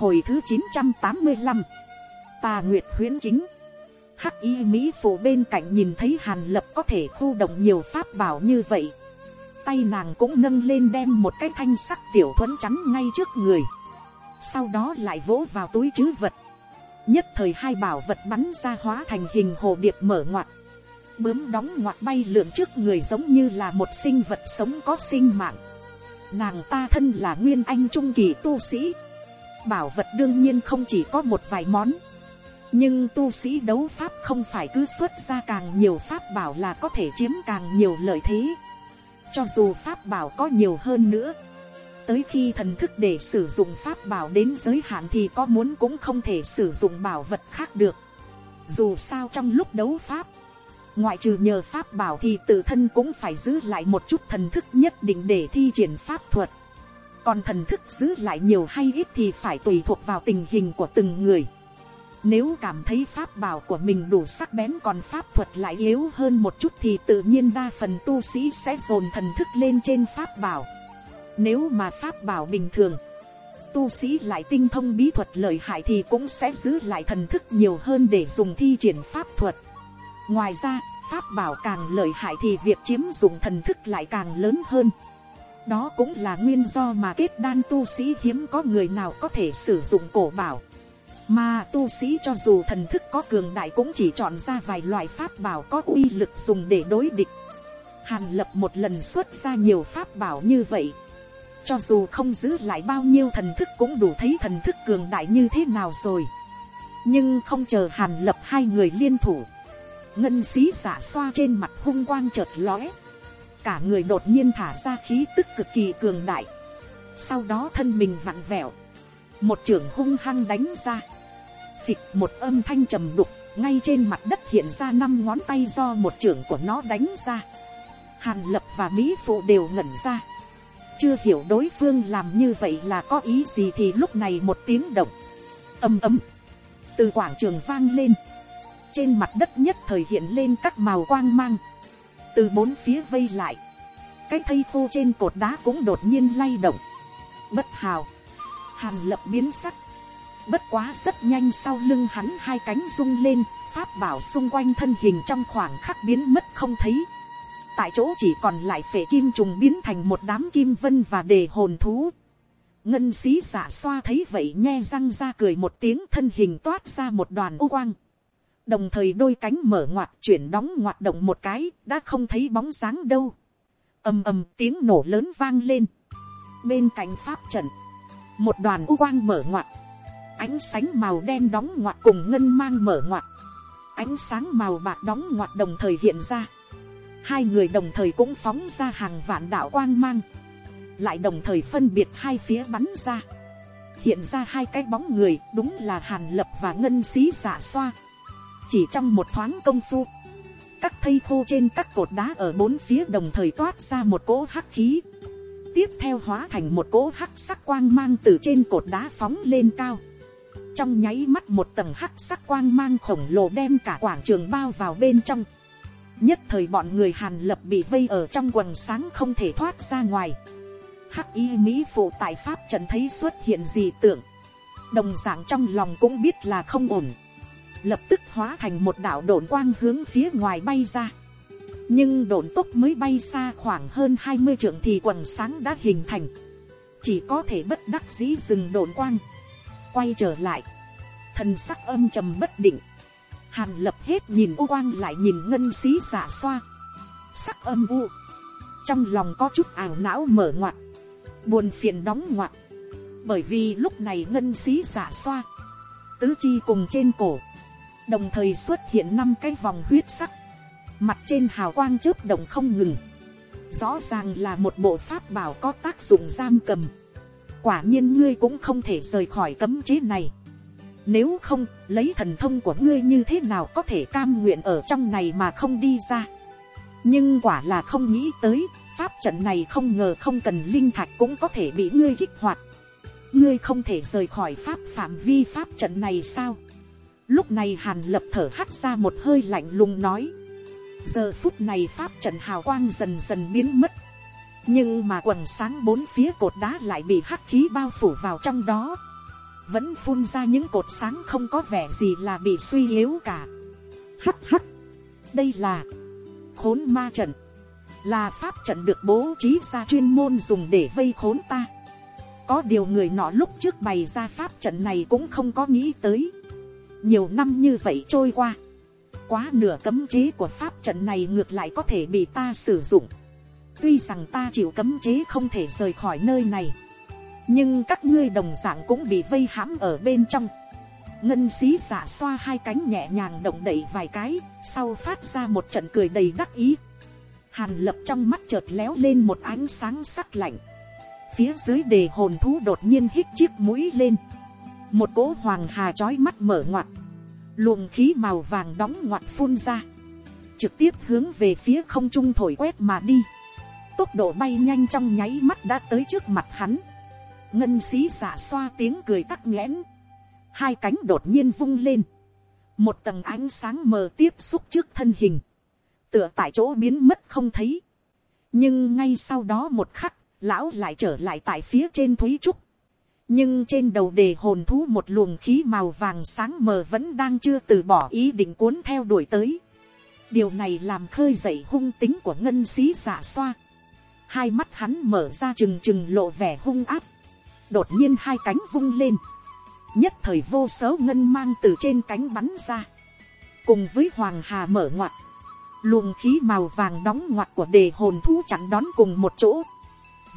Hồi thứ chín trăm tám mươi 985 Tà Nguyệt huyến kính Hắc y Mỹ phụ bên cạnh nhìn thấy Hàn Lập có thể khu động nhiều pháp bảo như vậy. Tay nàng cũng nâng lên đem một cái thanh sắc tiểu thuẫn chắn ngay trước người. Sau đó lại vỗ vào túi chứ vật. Nhất thời hai bảo vật bắn ra hóa thành hình hồ điệp mở ngoặt. Bướm đóng ngoặt bay lượn trước người giống như là một sinh vật sống có sinh mạng. Nàng ta thân là nguyên anh trung kỳ tu sĩ. Bảo vật đương nhiên không chỉ có một vài món. Nhưng tu sĩ đấu pháp không phải cứ xuất ra càng nhiều pháp bảo là có thể chiếm càng nhiều lợi thế. Cho dù pháp bảo có nhiều hơn nữa, tới khi thần thức để sử dụng pháp bảo đến giới hạn thì có muốn cũng không thể sử dụng bảo vật khác được. Dù sao trong lúc đấu pháp, ngoại trừ nhờ pháp bảo thì tự thân cũng phải giữ lại một chút thần thức nhất định để thi triển pháp thuật còn thần thức giữ lại nhiều hay ít thì phải tùy thuộc vào tình hình của từng người nếu cảm thấy pháp bảo của mình đủ sắc bén còn pháp thuật lại yếu hơn một chút thì tự nhiên đa phần tu sĩ sẽ dồn thần thức lên trên pháp bảo. Nếu mà pháp bảo bình thường, tu sĩ lại tinh thông bí thuật lợi hại thì cũng sẽ giữ lại thần thức nhiều hơn để dùng thi triển pháp thuật. Ngoài ra, pháp bảo càng lợi hại thì việc chiếm dụng thần thức lại càng lớn hơn. Đó cũng là nguyên do mà kết đan tu sĩ hiếm có người nào có thể sử dụng cổ bảo. Mà tu sĩ cho dù thần thức có cường đại cũng chỉ chọn ra vài loại pháp bảo có uy lực dùng để đối địch. Hàn lập một lần xuất ra nhiều pháp bảo như vậy. Cho dù không giữ lại bao nhiêu thần thức cũng đủ thấy thần thức cường đại như thế nào rồi. Nhưng không chờ hàn lập hai người liên thủ. Ngân xí giả xoa trên mặt hung quang chợt lóe. Cả người đột nhiên thả ra khí tức cực kỳ cường đại. Sau đó thân mình vặn vẹo. Một trưởng hung hăng đánh ra phịch một âm thanh trầm đục, ngay trên mặt đất hiện ra năm ngón tay do một trưởng của nó đánh ra. Hàn lập và Mỹ phụ đều ngẩn ra. Chưa hiểu đối phương làm như vậy là có ý gì thì lúc này một tiếng động. Âm ấm. Từ quảng trường vang lên. Trên mặt đất nhất thời hiện lên các màu quang mang. Từ bốn phía vây lại. Cái thây khô trên cột đá cũng đột nhiên lay động. Bất hào. Hàn lập biến sắc Bất quá rất nhanh sau lưng hắn hai cánh rung lên, pháp bảo xung quanh thân hình trong khoảng khắc biến mất không thấy. Tại chỗ chỉ còn lại phệ kim trùng biến thành một đám kim vân và đề hồn thú. Ngân xí giả xoa thấy vậy nghe răng ra cười một tiếng thân hình toát ra một đoàn u quang. Đồng thời đôi cánh mở ngoặt chuyển đóng ngoặt động một cái, đã không thấy bóng dáng đâu ầm ầm tiếng nổ lớn vang lên. Bên cạnh pháp trận, một đoàn u quang mở ngoặt. Ánh sáng màu đen đóng ngoặt cùng ngân mang mở ngoặt, ánh sáng màu bạc đóng ngoặt đồng thời hiện ra, hai người đồng thời cũng phóng ra hàng vạn đạo quang mang, lại đồng thời phân biệt hai phía bắn ra, hiện ra hai cái bóng người đúng là hàn lập và ngân xí giả dạ xoa, chỉ trong một thoáng công phu, các thây khô trên các cột đá ở bốn phía đồng thời toát ra một cỗ hắc khí, tiếp theo hóa thành một cỗ hắc sắc quang mang từ trên cột đá phóng lên cao. Trong nháy mắt một tầng hắc sắc quang mang khổng lồ đem cả quảng trường bao vào bên trong. Nhất thời bọn người hàn lập bị vây ở trong quần sáng không thể thoát ra ngoài. Hắc y mỹ phụ tại pháp trần thấy xuất hiện gì tưởng. Đồng dạng trong lòng cũng biết là không ổn lập tức hóa thành một đảo đồn quang hướng phía ngoài bay ra. Nhưng đồn tốc mới bay xa khoảng hơn hai mươi trượng thì quần sáng đã hình thành. Chỉ có thể bất đắc dĩ dừng đồn quang. Quay trở lại, thần sắc âm trầm bất định, hàn lập hết nhìn u quang lại nhìn ngân xí giả xoa, sắc âm u, trong lòng có chút ảo não mở ngoặt, buồn phiền đóng ngoặt, bởi vì lúc này ngân xí giả xoa, tứ chi cùng trên cổ, đồng thời xuất hiện năm cái vòng huyết sắc, mặt trên hào quang chớp đồng không ngừng, rõ ràng là một bộ pháp bảo có tác dụng giam cầm, quả nhiên ngươi cũng không thể rời khỏi cấm chế này. Nếu không, lấy thần thông của ngươi như thế nào có thể cam nguyện ở trong này mà không đi ra. Nhưng quả là không nghĩ tới, pháp trận này không ngờ không cần linh thạch cũng có thể bị ngươi kích hoạt. Ngươi không thể rời khỏi pháp phạm vi pháp trận này sao? Lúc này hàn lập thở hắt ra một hơi lạnh lùng nói. Giờ phút này pháp trận hào quang dần dần biến mất nhưng mà quần sáng bốn phía cột đá lại bị hắc khí bao phủ vào trong đó vẫn phun ra những cột sáng không có vẻ gì là bị suy yếu cả. Hắc hắc, đây là khốn ma trận, là pháp trận được bố trí ra chuyên môn dùng để vây khốn ta. Có điều người nọ lúc trước bày ra pháp trận này cũng không có nghĩ tới. Nhiều năm như vậy trôi qua, quá nửa cấm chế của pháp trận này ngược lại có thể bị ta sử dụng. Tuy rằng ta chịu cấm chế không thể rời khỏi nơi này nhưng các ngươi đồng dạng cũng bị vây hãm ở bên trong. Ngân xí giả xoa hai cánh nhẹ nhàng động đậy vài cái sau phát ra một trận cười đầy đắc ý. Hàn lập trong mắt chợt léo lên một ánh sáng sắc lạnh. Phía dưới đề hồn thú đột nhiên hít chiếc mũi lên một cỗ hoàng hà trói mắt mở ngoặt. Luồng khí màu vàng đóng ngoặt phun ra. Trực tiếp hướng về phía không trung thổi quét mà đi. Tốc độ bay nhanh trong nháy mắt đã tới trước mặt hắn. Ngân xí giả xoa tiếng cười tắc nghẽn, hai cánh đột nhiên vung lên, một tầng ánh sáng mờ tiếp xúc trước thân hình, tựa tại chỗ biến mất không thấy, nhưng ngay sau đó một khắc, lão lại trở lại tại phía trên thúy trúc, nhưng trên đầu đề hồn thú một luồng khí màu vàng sáng mờ vẫn đang chưa từ bỏ ý định cuốn theo đuổi tới. điều này làm khơi dậy hung tính của ngân sĩ giả xoa. hai mắt hắn mở ra trừng trừng lộ vẻ hung áp đột nhiên hai cánh vung lên, nhất thời vô số ngân mang từ trên cánh bắn ra, cùng với hoàng hà mở ngoặt, luồng khí màu vàng đóng ngoặt của đề hồn thú chặn đón cùng một chỗ,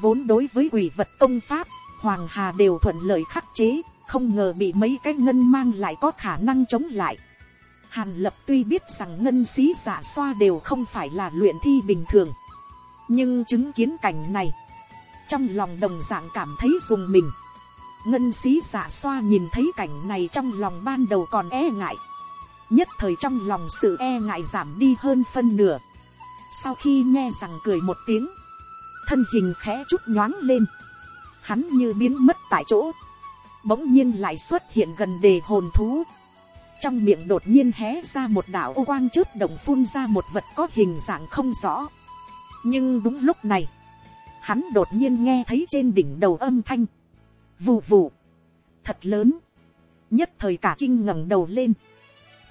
vốn đối với quỷ vật công pháp, hoàng hà đều thuận lợi khắc chế, không ngờ bị mấy cái ngân mang lại có khả năng chống lại. Hàn lập tuy biết rằng ngân sĩ giả xoa đều không phải là luyện thi bình thường, nhưng chứng kiến cảnh này, trong lòng đồng dạng cảm thấy dùng mình. ngân sĩ giả xoa nhìn thấy cảnh này trong lòng ban đầu còn e ngại. nhất thời trong lòng sự e ngại giảm đi hơn phân nửa. sau khi nghe rằng cười một tiếng, thân hình khẽ chút nhoáng lên hắn như biến mất tại chỗ. bỗng nhiên lại xuất hiện gần đề hồn thú. trong miệng đột nhiên hé ra một đảo ô quang chớp động phun ra một vật có hình dạng không rõ. nhưng đúng lúc này, hắn đột nhiên nghe thấy trên đỉnh đầu âm thanh, vù vù, thật lớn, nhất thời cả kinh ngẩng đầu lên,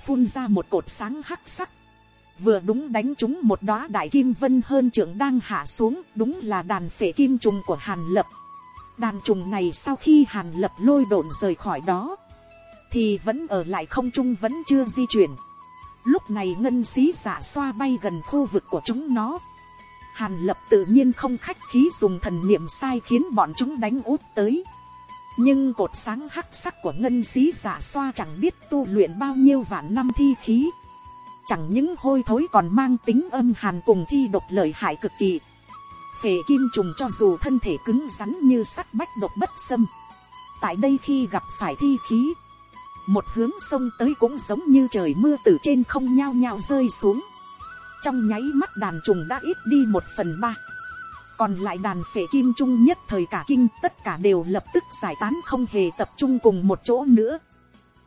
phun ra một cột sáng hắc sắc, vừa đúng đánh trúng một đóa đại kim vân hơn trưởng đang hạ xuống, đúng là đàn phể kim trùng của hàn lập đàn trùng này sau khi hàn lập lôi độn rời khỏi đó, thì vẫn ở lại không trung vẫn chưa di chuyển. lúc này ngân xí giả xoa bay gần khu vực của chúng nó, Hàn lập tự nhiên không khách khí dùng thần niệm sai khiến bọn chúng đánh út tới. Nhưng cột sáng hắc sắc của ngân xí giả xoa chẳng biết tu luyện bao nhiêu vạn năm thi khí. Chẳng những hôi thối còn mang tính âm hàn cùng thi độc lợi hại cực kỳ. Phệ kim trùng cho dù thân thể cứng rắn như sắt bách độc bất xâm. Tại đây khi gặp phải thi khí. Một hướng sông tới cũng giống như trời mưa từ trên không nhao nhao rơi xuống trong nháy mắt đàn trùng đã ít đi một phần ba còn lại đàn phệ kim trung nhất thời cả kinh, tất cả đều lập tức giải tán không hề tập trung cùng một chỗ nữa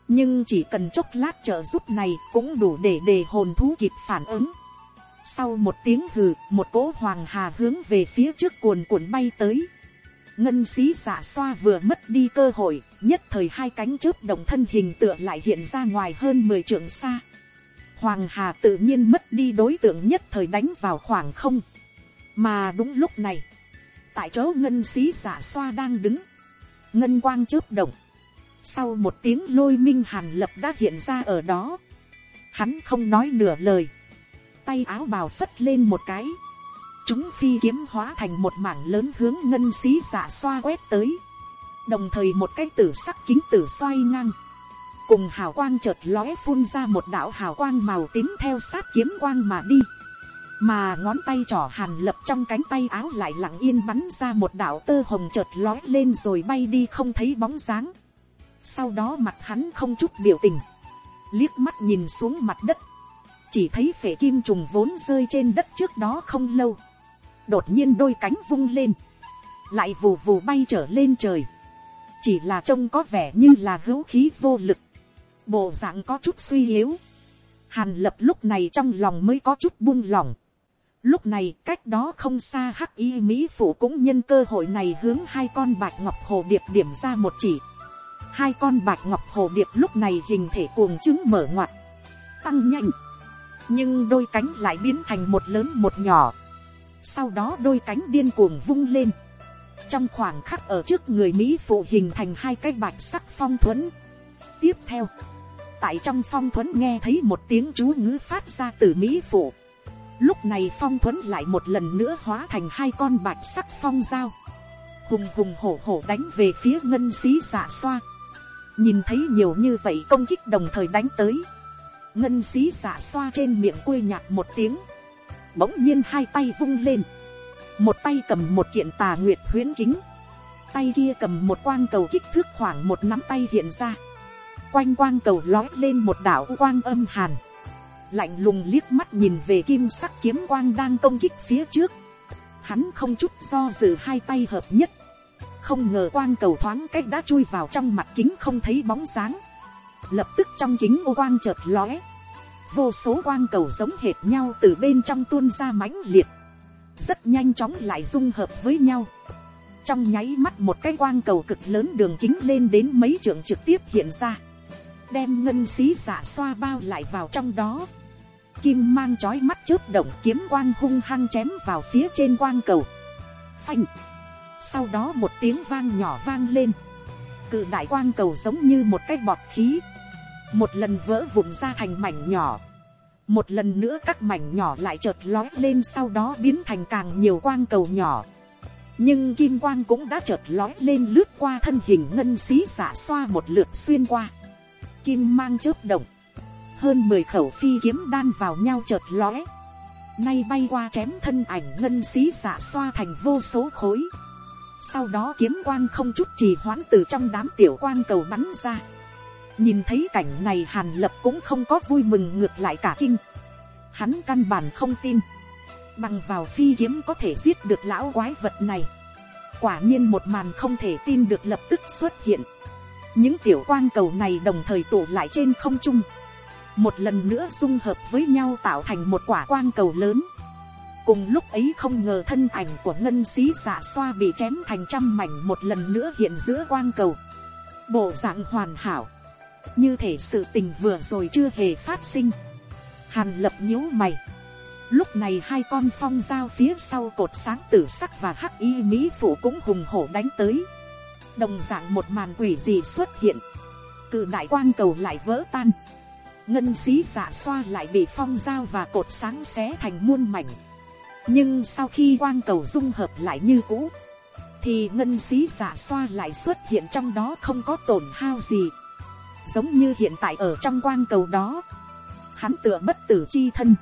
nhưng chỉ cần chốc lát trợ giúp này cũng đủ để đề hồn thú kịp phản ứng sau một tiếng hừ một cỗ hoàng hà hướng về phía trước cuồn cuộn bay tới ngân xí giả xoa vừa mất đi cơ hội nhất thời hai cánh chớp động thân hình tựa lại hiện ra ngoài hơn mười trượng xa Hoàng Hà tự nhiên mất đi đối tượng nhất thời đánh vào khoảng không. Mà đúng lúc này, tại chỗ ngân xí giả xoa đang đứng, ngân quang chớp động. Sau một tiếng lôi minh hàn lập đã hiện ra ở đó. Hắn không nói nửa lời. Tay áo bào phất lên một cái. Chúng phi kiếm hóa thành một mảng lớn hướng ngân xí giả xoa quét tới. Đồng thời một cái tử sắc kính tử xoay ngang cùng hào quang chợt lóe phun ra một đạo hào quang màu tím theo sát kiếm quang mà đi mà ngón tay trỏ hàn lập trong cánh tay áo lại lặng yên bắn ra một đạo tơ hồng chợt lói lên rồi bay đi không thấy bóng dáng sau đó mặt hắn không chút biểu tình liếc mắt nhìn xuống mặt đất chỉ thấy phệ kim trùng vốn rơi trên đất trước đó không lâu đột nhiên đôi cánh vung lên lại vù vù bay trở lên trời chỉ là trông có vẻ như là hữu khí vô lực bộ dạng có chút suy yếu. Hàn lập lúc này trong lòng mới có chút buông lỏng. Lúc này cách đó không xa hắc y Mỹ phủ cũng nhân cơ hội này hướng hai con bạch ngọc hồ điệp điểm ra một chỉ. hai con bạch ngọc hồ điệp lúc này hình thể cuồng chứng mở ngoặt tăng nhanh nhưng đôi cánh lại biến thành một lớn một nhỏ. Sau đó đôi cánh điên cuồng vung lên. Trong khoảng khắc ở trước người mỹ phụ hình thành hai cái bạch sắc phong thuẫn. Tiếp theo, tại trong phong thuẫn nghe thấy một tiếng chú ngữ phát ra từ mỹ phụ. Lúc này phong thuẫn lại một lần nữa hóa thành hai con bạch sắc phong dao. Hùng hùng hổ hổ đánh về phía ngân xí dạ xoa. Nhìn thấy nhiều như vậy công kích đồng thời đánh tới ngân xí dạ xoa trên miệng quê nhạt một tiếng. Bỗng nhiên hai tay vung lên. Một tay cầm một kiện tà nguyệt huyễn kính. Tay kia cầm một quang cầu kích thước khoảng một nắm tay hiện ra. Quanh quang cầu lói lên một đảo quang âm hàn. Lạnh lùng liếc mắt nhìn về kim sắc kiếm quang đang công kích phía trước. Hắn không chút do dự hai tay hợp nhất. Không ngờ quang cầu thoáng cách đã chui vào trong mặt kính không thấy bóng dáng. Lập tức trong kính ô quang chợt lóe vô số quang cầu giống hệt nhau từ bên trong tuôn ra mãnh liệt. Rất nhanh chóng lại dung hợp với nhau. Trong nháy mắt một cái quang cầu cực lớn đường kính lên đến mấy trượng trực tiếp hiện ra. Đem ngân xí giả xoa bao lại vào trong đó. Kim mang chói mắt chớp động kiếm quang hung hăng chém vào phía trên quang cầu. Phanh! Sau đó một tiếng vang nhỏ vang lên. Cự đại quang cầu giống như một cái bọt khí một lần vỡ vụn ra thành mảnh nhỏ. Một lần nữa các mảnh nhỏ lại chợt lói lên sau đó biến thành càng nhiều quang cầu nhỏ. Nhưng kim quang cũng đã chợt lói lên lướt qua thân hình ngân xí giả xoa một lượt xuyên qua. Kim mang chớp động. Hơn mười khẩu phi kiếm đan vào nhau chợt lóe nay bay qua chém thân ảnh ngân xí giả xoa thành vô số khối. Sau đó kiếm quang không chút trì hoãn từ trong đám tiểu quang cầu bắn ra nhìn thấy cảnh này hàn lập cũng không có vui mừng ngược lại cả kinh. Hắn căn bản không tin. Bằng vào phi kiếm có thể giết được lão quái vật này. Quả nhiên một màn không thể tin được lập tức xuất hiện. Những tiểu quang cầu này đồng thời tụ lại trên không trung. Một lần nữa dung hợp với nhau tạo thành một quả quang cầu lớn. Cùng lúc ấy không ngờ thân ảnh của ngân sĩ giả xoa bị chém thành trăm mảnh một lần nữa hiện giữa quang cầu. Bộ dạng hoàn hảo như thể sự tình vừa rồi chưa hề phát sinh. Hàn lập nhíu mày. Lúc này hai con phong dao phía sau cột sáng tử sắc và hắc y mỹ phụ cũng hùng hổ đánh tới. Đồng dạng một màn quỷ dị xuất hiện. Cự đại quang cầu lại vỡ tan. Ngân xí giả xoa lại bị phong dao và cột sáng xé thành muôn mảnh. Nhưng sau khi quang cầu dung hợp lại như cũ, thì ngân xí giả xoa lại xuất hiện trong đó không có tổn hao gì giống như hiện tại ở trong quang cầu đó. Hắn tựa bất tử chi thân.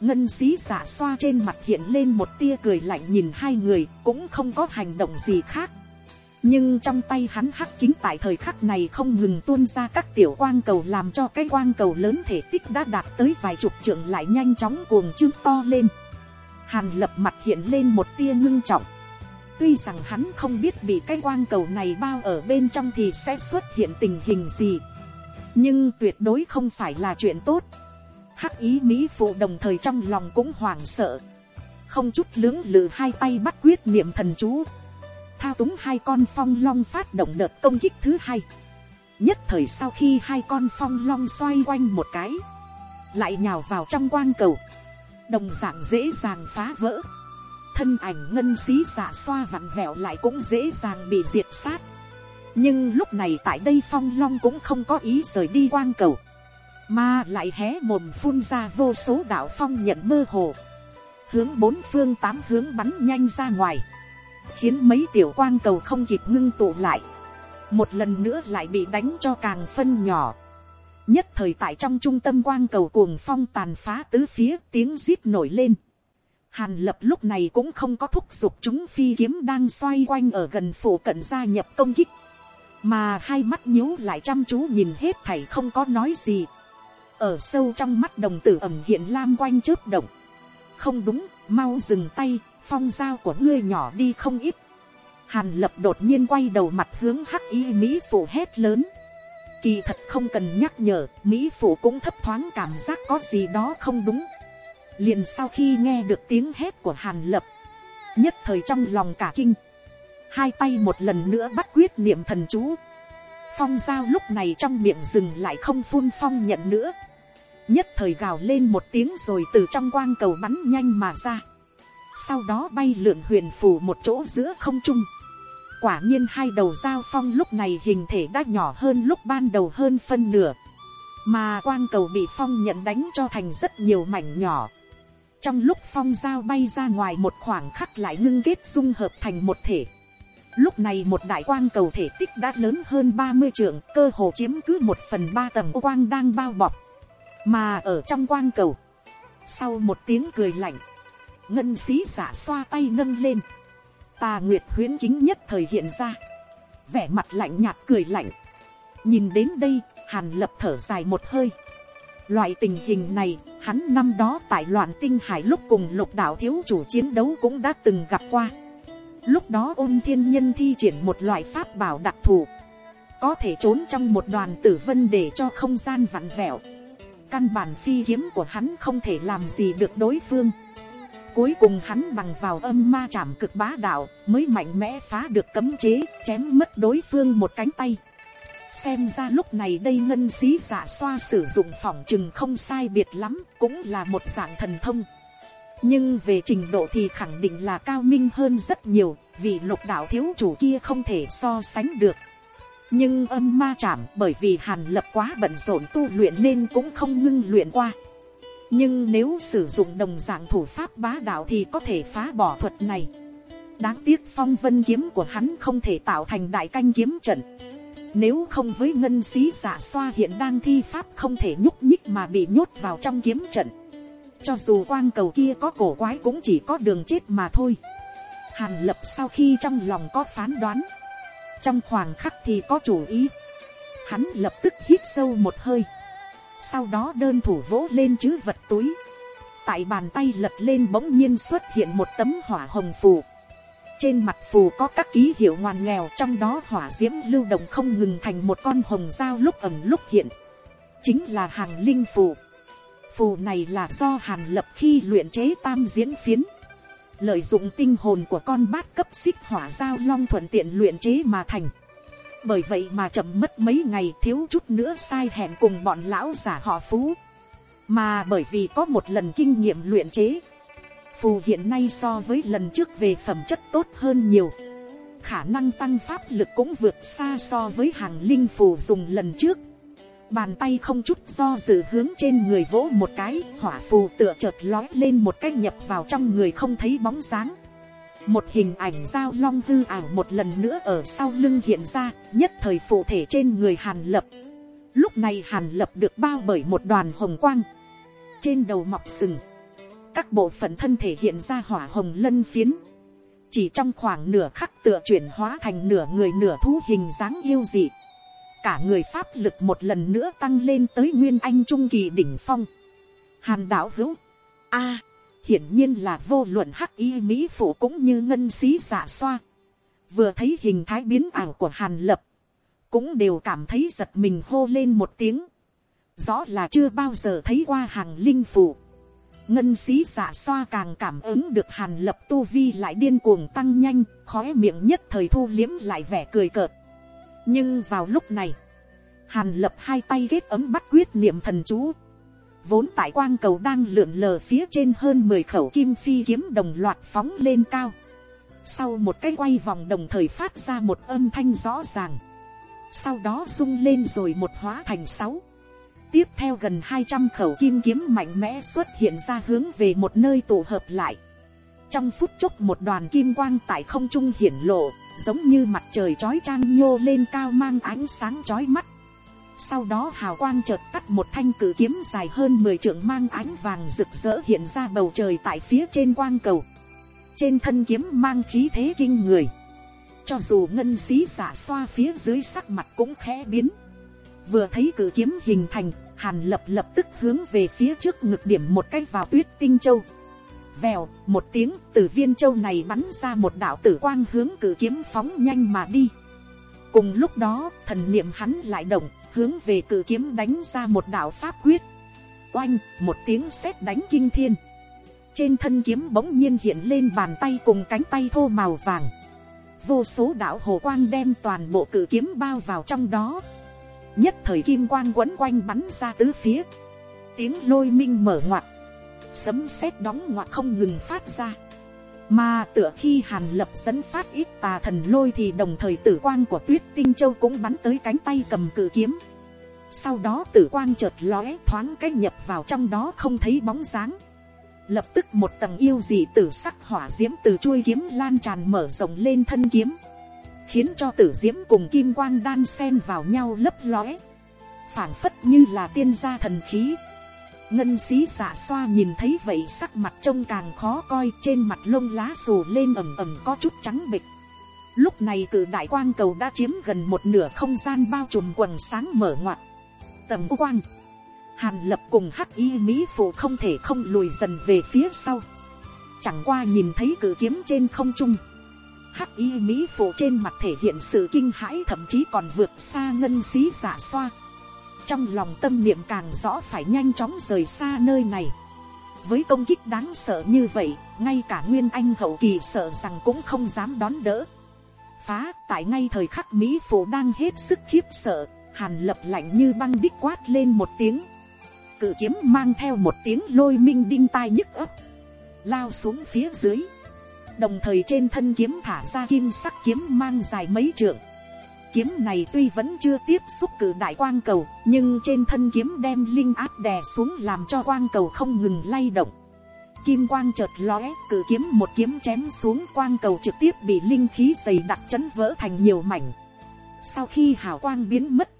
Ngân xí giả xoa trên mặt hiện lên một tia cười lạnh nhìn hai người, cũng không có hành động gì khác. Nhưng trong tay hắn hắc kính tại thời khắc này không ngừng tuôn ra các tiểu quang cầu làm cho cái quang cầu lớn thể tích đã đạt tới vài chục trượng lại nhanh chóng cuồng trương to lên. Hàn lập mặt hiện lên một tia ngưng trọng tuy rằng hắn không biết bị cái quang cầu này bao ở bên trong thì sẽ xuất hiện tình hình gì. Nhưng tuyệt đối không phải là chuyện tốt. Hắc ý mỹ phụ đồng thời trong lòng cũng hoảng sợ. Không chút lưỡng lự hai tay bắt quyết niệm thần chú. Thao túng hai con phong long phát động đợt công kích thứ hai. Nhất thời sau khi hai con phong long xoay quanh một cái, lại nhào vào trong quang cầu. Đồng dạng dễ dàng phá vỡ thân ảnh ngân xí giả xoa vặn vẹo lại cũng dễ dàng bị diệt sát. Nhưng lúc này tại đây phong long cũng không có ý rời đi quang cầu, mà lại hé mồm phun ra vô số đạo phong nhận mơ hồ. Hướng bốn phương tám hướng bắn nhanh ra ngoài, khiến mấy tiểu quang cầu không kịp ngưng tụ lại. Một lần nữa lại bị đánh cho càng phân nhỏ. Nhất thời tại trong trung tâm quang cầu cuồng phong tàn phá tứ phía, tiếng rít nổi lên hàn lập lúc này cũng không có thúc giục chúng phi kiếm đang xoay quanh ở gần phủ cận gia nhập công kích. Mà hai mắt nhíu lại chăm chú nhìn hết thảy không có nói gì. Ở sâu trong mắt đồng tử ẩm hiện lam quanh chớp động. Không đúng, mau dừng tay, phong dao của ngươi nhỏ đi không ít. Hàn lập đột nhiên quay đầu mặt hướng hắc y mỹ phụ hét lớn. Kỳ thật không cần nhắc nhở, mỹ phụ cũng thấp thoáng cảm giác có gì đó không đúng liền sau khi nghe được tiếng hét của hàn lập, nhất thời trong lòng cả kinh. Hai tay một lần nữa bắt quyết niệm thần chú. Phong giao lúc này trong miệng rừng lại không phun phong nhận nữa. Nhất thời gào lên một tiếng rồi từ trong quang cầu bắn nhanh mà ra. Sau đó bay lượn huyền phù một chỗ giữa không trung. Quả nhiên hai đầu giao phong lúc này hình thể đã nhỏ hơn lúc ban đầu hơn phân nửa. Mà quang cầu bị phong nhận đánh cho thành rất nhiều mảnh nhỏ trong lúc phong giao bay ra ngoài một khoảng khắc lại ngưng kết dung hợp thành một thể. Lúc này một đại quang cầu thể tích đã lớn hơn ba mươi trượng, cơ hồ chiếm cứ một phần ba tầng quang đang bao bọc. Mà ở trong quang cầu, sau một tiếng cười lạnh, ngân xí giả xoa tay nâng lên. Tà nguyệt huyến kính nhất thời hiện ra, vẻ mặt lạnh nhạt cười lạnh. Nhìn đến đây, hàn lập thở dài một hơi. Loại tình hình này hắn năm đó tại loạn tinh hải lúc cùng lục đạo thiếu chủ chiến đấu cũng đã từng gặp qua. Lúc đó ôn thiên nhân thi triển một loại pháp bảo đặc thù. Có thể trốn trong một đoàn tử vân để cho không gian vặn vẹo. Căn bản phi kiếm của hắn không thể làm gì được đối phương. Cuối cùng hắn bằng vào âm ma chạm cực bá đạo mới mạnh mẽ phá được cấm chế, chém mất đối phương một cánh tay xem ra lúc này đây ngân xí giả xoa sử dụng phỏng chừng không sai biệt lắm, cũng là một dạng thần thông. Nhưng về trình độ thì khẳng định là cao minh hơn rất nhiều, vì lục đạo thiếu chủ kia không thể so sánh được. Nhưng âm ma chạm, bởi vì hàn lập quá bận rộn tu luyện nên cũng không ngưng luyện qua. Nhưng nếu sử dụng đồng dạng thủ pháp bá đạo thì có thể phá bỏ thuật này. Đáng tiếc phong vân kiếm của hắn không thể tạo thành đại canh kiếm trận nếu không với ngân xí giả xoa hiện đang thi pháp không thể nhúc nhích mà bị nhốt vào trong kiếm trận. Cho dù quang cầu kia có cổ quái cũng chỉ có đường chết mà thôi. Hàn lập sau khi trong lòng có phán đoán, trong khoảng khắc thì có chủ ý. Hắn lập tức hít sâu một hơi. Sau đó đơn thủ vỗ lên chữ vật túi. Tại bàn tay lật lên bỗng nhiên xuất hiện một tấm hỏa hồng phù trên mặt phù có các ký hiệu ngoan nghèo, trong đó hỏa diễm lưu động không ngừng thành một con hồng dao lúc ẩm lúc hiện. Chính là hàng linh phù. Phù này là do hàn lập khi luyện chế tam diễn phiến. Lợi dụng tinh hồn của con bát cấp xích hỏa dao long thuận tiện luyện chế mà thành. Bởi vậy mà chậm mất mấy ngày, thiếu chút nữa sai hẹn cùng bọn lão giả họ phú. Mà bởi vì có một lần kinh nghiệm luyện chế phù hiện nay so với lần trước về phẩm chất tốt hơn nhiều. Khả năng tăng pháp lực cũng vượt xa so với hàng linh phù dùng lần trước. Bàn tay không chút do dự hướng trên người vỗ một cái, hỏa phù tựa chợt lói lên một cái nhập vào trong người không thấy bóng dáng. Một hình ảnh giao long hư ảo một lần nữa ở sau lưng hiện ra, nhất thời phụ thể trên người hàn lập. Lúc này hàn lập được bao bởi một đoàn hồng quang. Trên đầu mọc sừng các bộ phận thân thể hiện ra hỏa hồng lân phiến chỉ trong khoảng nửa khắc tựa chuyển hóa thành nửa người nửa thú hình dáng yêu dị cả người pháp lực một lần nữa tăng lên tới nguyên anh trung kỳ đỉnh phong hàn đạo hữu a hiển nhiên là vô luận hắc y mỹ phụ cũng như ngân xí giả xoa. Vừa thấy hình thái biến ảo của hàn lập, cũng đều cảm thấy giật mình hô lên một tiếng. Rõ là chưa bao giờ thấy qua hàng linh phụ. Ngân xí giả xoa càng cảm ứng được hàn lập tu vi lại điên cuồng tăng nhanh, khóe miệng nhất thời thu liếm lại vẻ cười cợt. Nhưng vào lúc này, hàn lập hai tay ghét ấm bắt quyết niệm thần chú vốn tại quang cầu đang lượn lờ phía trên hơn mười khẩu kim phi kiếm đồng loạt phóng lên cao. Sau một cái quay vòng đồng thời phát ra một âm thanh rõ ràng. Sau đó rung lên rồi một hóa thành sáu. Tiếp theo gần hai trăm khẩu kim kiếm mạnh mẽ xuất hiện ra hướng về một nơi tụ hợp lại. Trong phút chốc một đoàn kim quang tại không trung hiển lộ, giống như mặt trời chói chang nhô lên cao mang ánh sáng chói mắt sau đó hào quang chợt tắt một thanh cử kiếm dài hơn mười trượng mang ánh vàng rực rỡ hiện ra bầu trời tại phía trên quang cầu. Trên thân kiếm mang khí thế kinh người. Cho dù ngân xí giả xoa phía dưới sắc mặt cũng khẽ biến. Vừa thấy cử kiếm hình thành, hàn lập lập tức hướng về phía trước ngực điểm một cái vào tuyết tinh châu. Vèo, một tiếng từ viên châu này bắn ra một đạo tử quang hướng cử kiếm phóng nhanh mà đi. Cùng lúc đó, thần niệm hắn lại động, hướng về cự kiếm đánh ra một đạo pháp quyết. Oanh, một tiếng sét đánh kinh thiên. Trên thân kiếm bỗng nhiên hiện lên bàn tay cùng cánh tay thô màu vàng. vô số đạo hồ quang đem toàn bộ cử kiếm bao vào trong đó, nhất thời kim quang quấn quanh bắn ra tứ phía, tiếng lôi minh mở ngoặt, sấm sét đóng ngoặt không ngừng phát ra, mà tựa khi hàn lập dẫn phát ít tà thần lôi thì đồng thời tử quang của tuyết tinh châu cũng bắn tới cánh tay cầm cự kiếm, sau đó tử quang chợt lóe thoáng cách nhập vào trong đó không thấy bóng dáng, lập tức một tầng yêu dị tử sắc hỏa diễm từ chuôi kiếm lan tràn mở rộng lên thân kiếm, khiến cho tử diễm cùng kim quang đan xen vào nhau lấp lóe, phảng phất như là tiên gia thần khí. ngân xí xạ xoa nhìn thấy vậy sắc mặt trông càng khó coi trên mặt lông lá xù lên ẩm ẩm có chút trắng bịch. lúc này cử đại quang cầu đã chiếm gần một nửa không gian bao trùm quần sáng mở ngoặt. tầm quang hàn lập cùng hắc y mỹ phụ không thể không lùi dần về phía sau chẳng qua nhìn thấy cử kiếm trên không trung hắc y mỹ phụ trên mặt thể hiện sự kinh hãi thậm chí còn vượt xa ngân xí giả xoa. Trong lòng tâm niệm càng rõ phải nhanh chóng rời xa nơi này. Với công kích đáng sợ như vậy ngay cả nguyên anh hậu kỳ sợ rằng cũng không dám đón đỡ. Phá tại ngay thời khắc mỹ phụ đang hết sức khiếp sợ hàn lập lạnh như băng đích quát lên một tiếng. Cự kiếm mang theo một tiếng lôi minh đinh tai nhức ấp, lao xuống phía dưới, đồng thời trên thân kiếm thả ra kim sắc kiếm mang dài mấy trượng. Kiếm này tuy vẫn chưa tiếp xúc cử đại quang cầu, nhưng trên thân kiếm đem linh áp đè xuống làm cho quang cầu không ngừng lay động. Kim quang chợt lóe, cử kiếm một kiếm chém xuống quang cầu trực tiếp bị linh khí dày đặc chấn vỡ thành nhiều mảnh. Sau khi hào quang biến mất,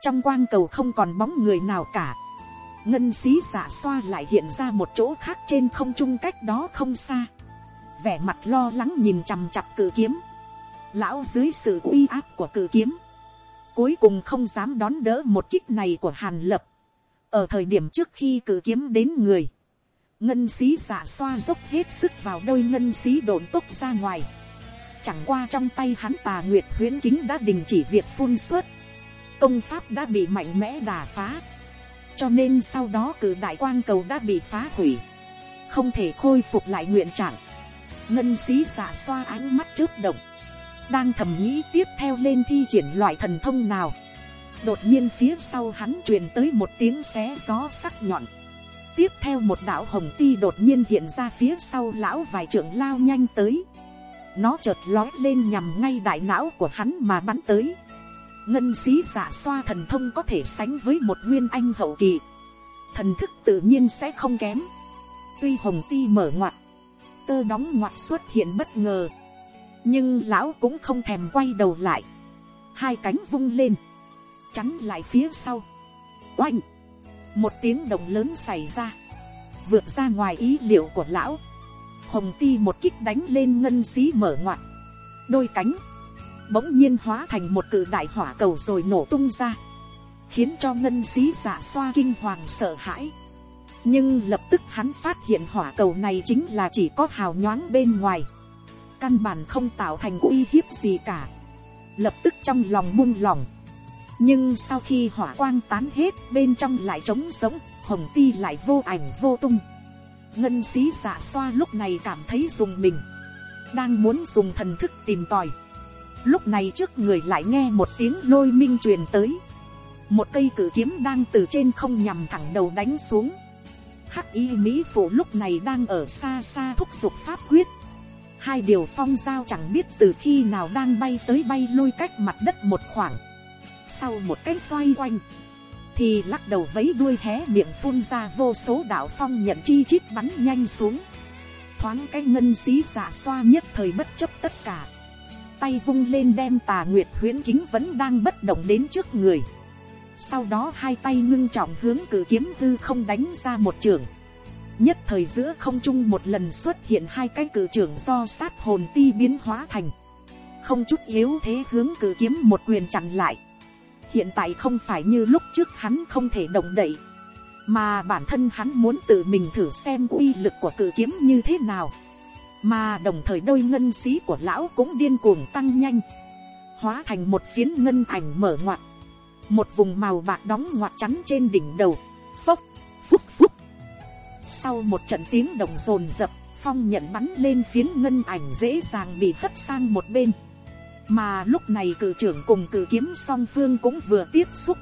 trong quang cầu không còn bóng người nào cả ngân xí giả xoa lại hiện ra một chỗ khác trên không trung cách đó không xa vẻ mặt lo lắng nhìn chằm chặp cử kiếm. Lão dưới sự uy áp của cử kiếm. Cuối cùng không dám đón đỡ một kích này của hàn lập. Ở thời điểm trước khi cử kiếm đến người, ngân xí giả xoa dốc hết sức vào đôi ngân xí độn tốc ra ngoài. Chẳng qua trong tay hắn tà nguyệt huyễn kính đã đình chỉ việc phun suốt. Công pháp đã bị mạnh mẽ đà phá. Cho nên sau đó cử đại quang cầu đã bị phá hủy. Không thể khôi phục lại nguyện trạng ngân xí giả xoa ánh mắt trước động. Đang thầm nghĩ tiếp theo lên thi triển loại thần thông nào. Đột nhiên phía sau hắn truyền tới một tiếng xé gió sắc nhọn. Tiếp theo một đạo hồng ti đột nhiên hiện ra phía sau lão vài trưởng lao nhanh tới. Nó chợt lói lên nhằm ngay đại não của hắn mà bắn tới. Ngân xí giả xoa thần thông có thể sánh với một nguyên anh hậu kỳ. Thần thức tự nhiên sẽ không kém. Tuy hồng ti mở ngoặt tơ đóng ngoặt xuất hiện bất ngờ. Nhưng lão cũng không thèm quay đầu lại. Hai cánh vung lên. Chắn lại phía sau. Oanh! Một tiếng động lớn xảy ra. Vượt ra ngoài ý liệu của lão. Hồng ti một kích đánh lên ngân xí mở ngoặt đôi cánh bỗng nhiên hóa thành một cự đại hỏa cầu rồi nổ tung ra, khiến cho ngân xí giả xoa kinh hoàng sợ hãi nhưng lập tức hắn phát hiện hỏa cầu này chính là chỉ có hào nhoáng bên ngoài, căn bản không tạo thành uy hiếp gì cả, lập tức trong lòng buông lòng. nhưng sau khi hỏa quang tán hết bên trong lại trống sống, hồng ti lại vô ảnh vô tung. ngân xí giả xoa lúc này cảm thấy dùng mình, đang muốn dùng thần thức tìm tòi. Lúc này trước người lại nghe một tiếng lôi minh truyền tới. Một cây cử kiếm đang từ trên không nhằm thẳng đầu đánh xuống hắc y mỹ phụ lúc này đang ở xa xa thúc giục pháp quyết. Hai điều phong giao chẳng biết từ khi nào đang bay tới bay lôi cách mặt đất một khoảng. Sau một cái xoay quanh, thì lắc đầu vấy đuôi hé miệng phun ra vô số đạo phong nhận chi chít bắn nhanh xuống. Thoáng cái ngân xí giả xoa nhất thời bất chấp tất cả. Tay vung lên đem tà nguyệt huyễn kính vẫn đang bất động đến trước người. Sau đó hai tay ngưng trọng hướng cử kiếm tư không đánh ra một trường. Nhất thời giữa không trung một lần xuất hiện hai cái cử trưởng do sát hồn ti biến hóa thành. Không chút yếu thế hướng cử kiếm một quyền chặn lại. Hiện tại không phải như lúc trước hắn không thể động đậy. Mà bản thân hắn muốn tự mình thử xem uy lực của cử kiếm như thế nào mà đồng thời đôi ngân xí của lão cũng điên cuồng tăng nhanh hóa thành một phiến ngân ảnh mở ngoặt một vùng màu bạc đóng ngoặt chắn trên đỉnh đầu. Phốc, phúc phúc. Sau một trận tiếng đồng rồn rập, phong nhận bắn lên phiến ngân ảnh dễ dàng bị hất sang một bên. Mà lúc này cử trưởng cùng cử kiếm song phương cũng vừa tiếp xúc.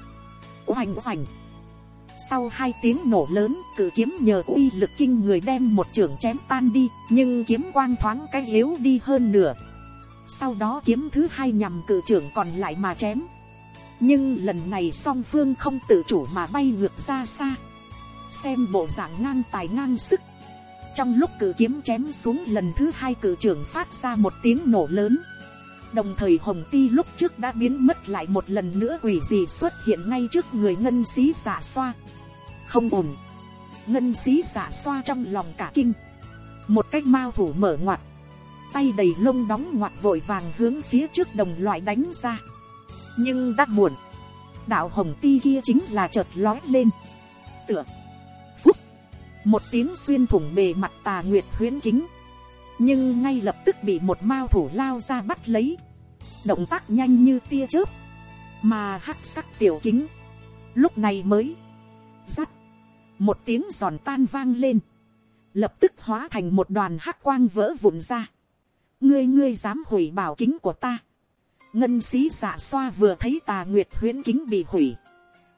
Oành oành. Sau hai tiếng nổ lớn, cử kiếm nhờ uy lực kinh người đem một trưởng chém tan đi, nhưng kiếm quang thoáng cái yếu đi hơn nửa. Sau đó kiếm thứ hai nhằm cử trưởng còn lại mà chém nhưng lần này song phương không tự chủ mà bay ngược ra xa. Xem bộ dạng ngang tài ngang sức. Trong lúc cử kiếm chém xuống lần thứ hai cử trưởng phát ra một tiếng nổ lớn. Đồng thời hồng ti lúc trước đã biến mất lại một lần nữa quỷ gì xuất hiện ngay trước người ngân sĩ giả xoa. Không ổn. Ngân sĩ giả xoa trong lòng cả kinh. Một cách mao thủ mở ngoặt. Tay đầy lông đóng ngoặt vội vàng hướng phía trước đồng loại đánh ra nhưng đã muộn. Đạo hồng ti kia chính là chợt lói lên. Tựa. Phúc. Một tiếng xuyên thủng bề mặt tà nguyệt huyễn kính. Nhưng ngay lập tức bị một mao thủ lao ra bắt lấy. Động tác nhanh như tia chớp. Mà hắc sắc tiểu kính. Lúc này mới. Rắt một tiếng giòn tan vang lên. Lập tức hóa thành một đoàn hắc quang vỡ vụn ra. Ngươi ngươi dám hủy bảo kính của ta ngân sĩ giả xoa vừa thấy tà nguyệt huyễn kính bị hủy.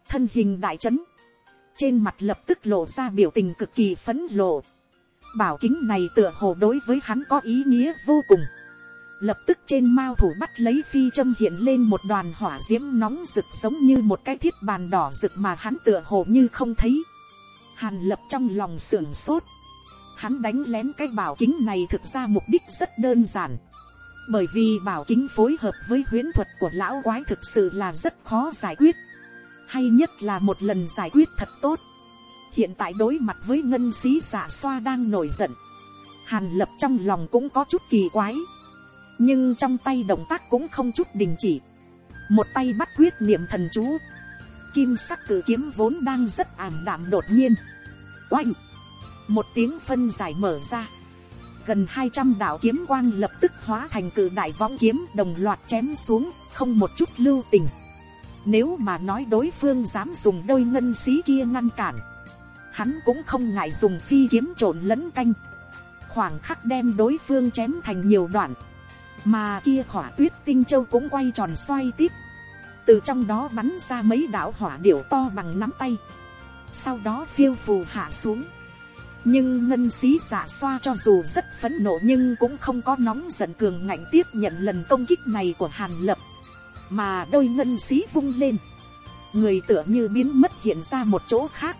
Thân hình đại chấn. Trên mặt lập tức lộ ra biểu tình cực kỳ phấn lộ. Bảo kính này tựa hồ đối với hắn có ý nghĩa vô cùng. Lập tức trên mao thủ bắt lấy phi châm hiện lên một đoàn hỏa diễm nóng rực giống như một cái thiết bàn đỏ rực mà hắn tựa hồ như không thấy. Hàn lập trong lòng sưởng sốt. Hắn đánh lén cái bảo kính này thực ra mục đích rất đơn giản bởi vì bảo kính phối hợp với huyễn thuật của lão quái thực sự là rất khó giải quyết. Hay nhất là một lần giải quyết thật tốt. Hiện tại đối mặt với ngân sĩ giả xoa đang nổi giận. Hàn lập trong lòng cũng có chút kỳ quái. Nhưng trong tay động tác cũng không chút đình chỉ. Một tay bắt quyết niệm thần chú. Kim sắc cử kiếm vốn đang rất ảm đạm đột nhiên. Oanh! Một tiếng phân giải mở ra gần hai trăm đạo kiếm quang lập tức hóa thành cử đại võng kiếm đồng loạt chém xuống, không một chút lưu tình. Nếu mà nói đối phương dám dùng đôi ngân xí kia ngăn cản, hắn cũng không ngại dùng phi kiếm trộn lẫn canh. Khoảng khắc đem đối phương chém thành nhiều đoạn, mà kia hỏa tuyết tinh châu cũng quay tròn xoay tít từ trong đó bắn ra mấy đạo hỏa điểu to bằng nắm tay. Sau đó phiêu phù hạ xuống nhưng ngân xí giả xoa cho dù rất phẫn nộ nhưng cũng không có nóng giận cường ngạnh tiếp nhận lần công kích này của hàn lập. Mà đôi ngân xí vung lên. Người tựa như biến mất hiện ra một chỗ khác.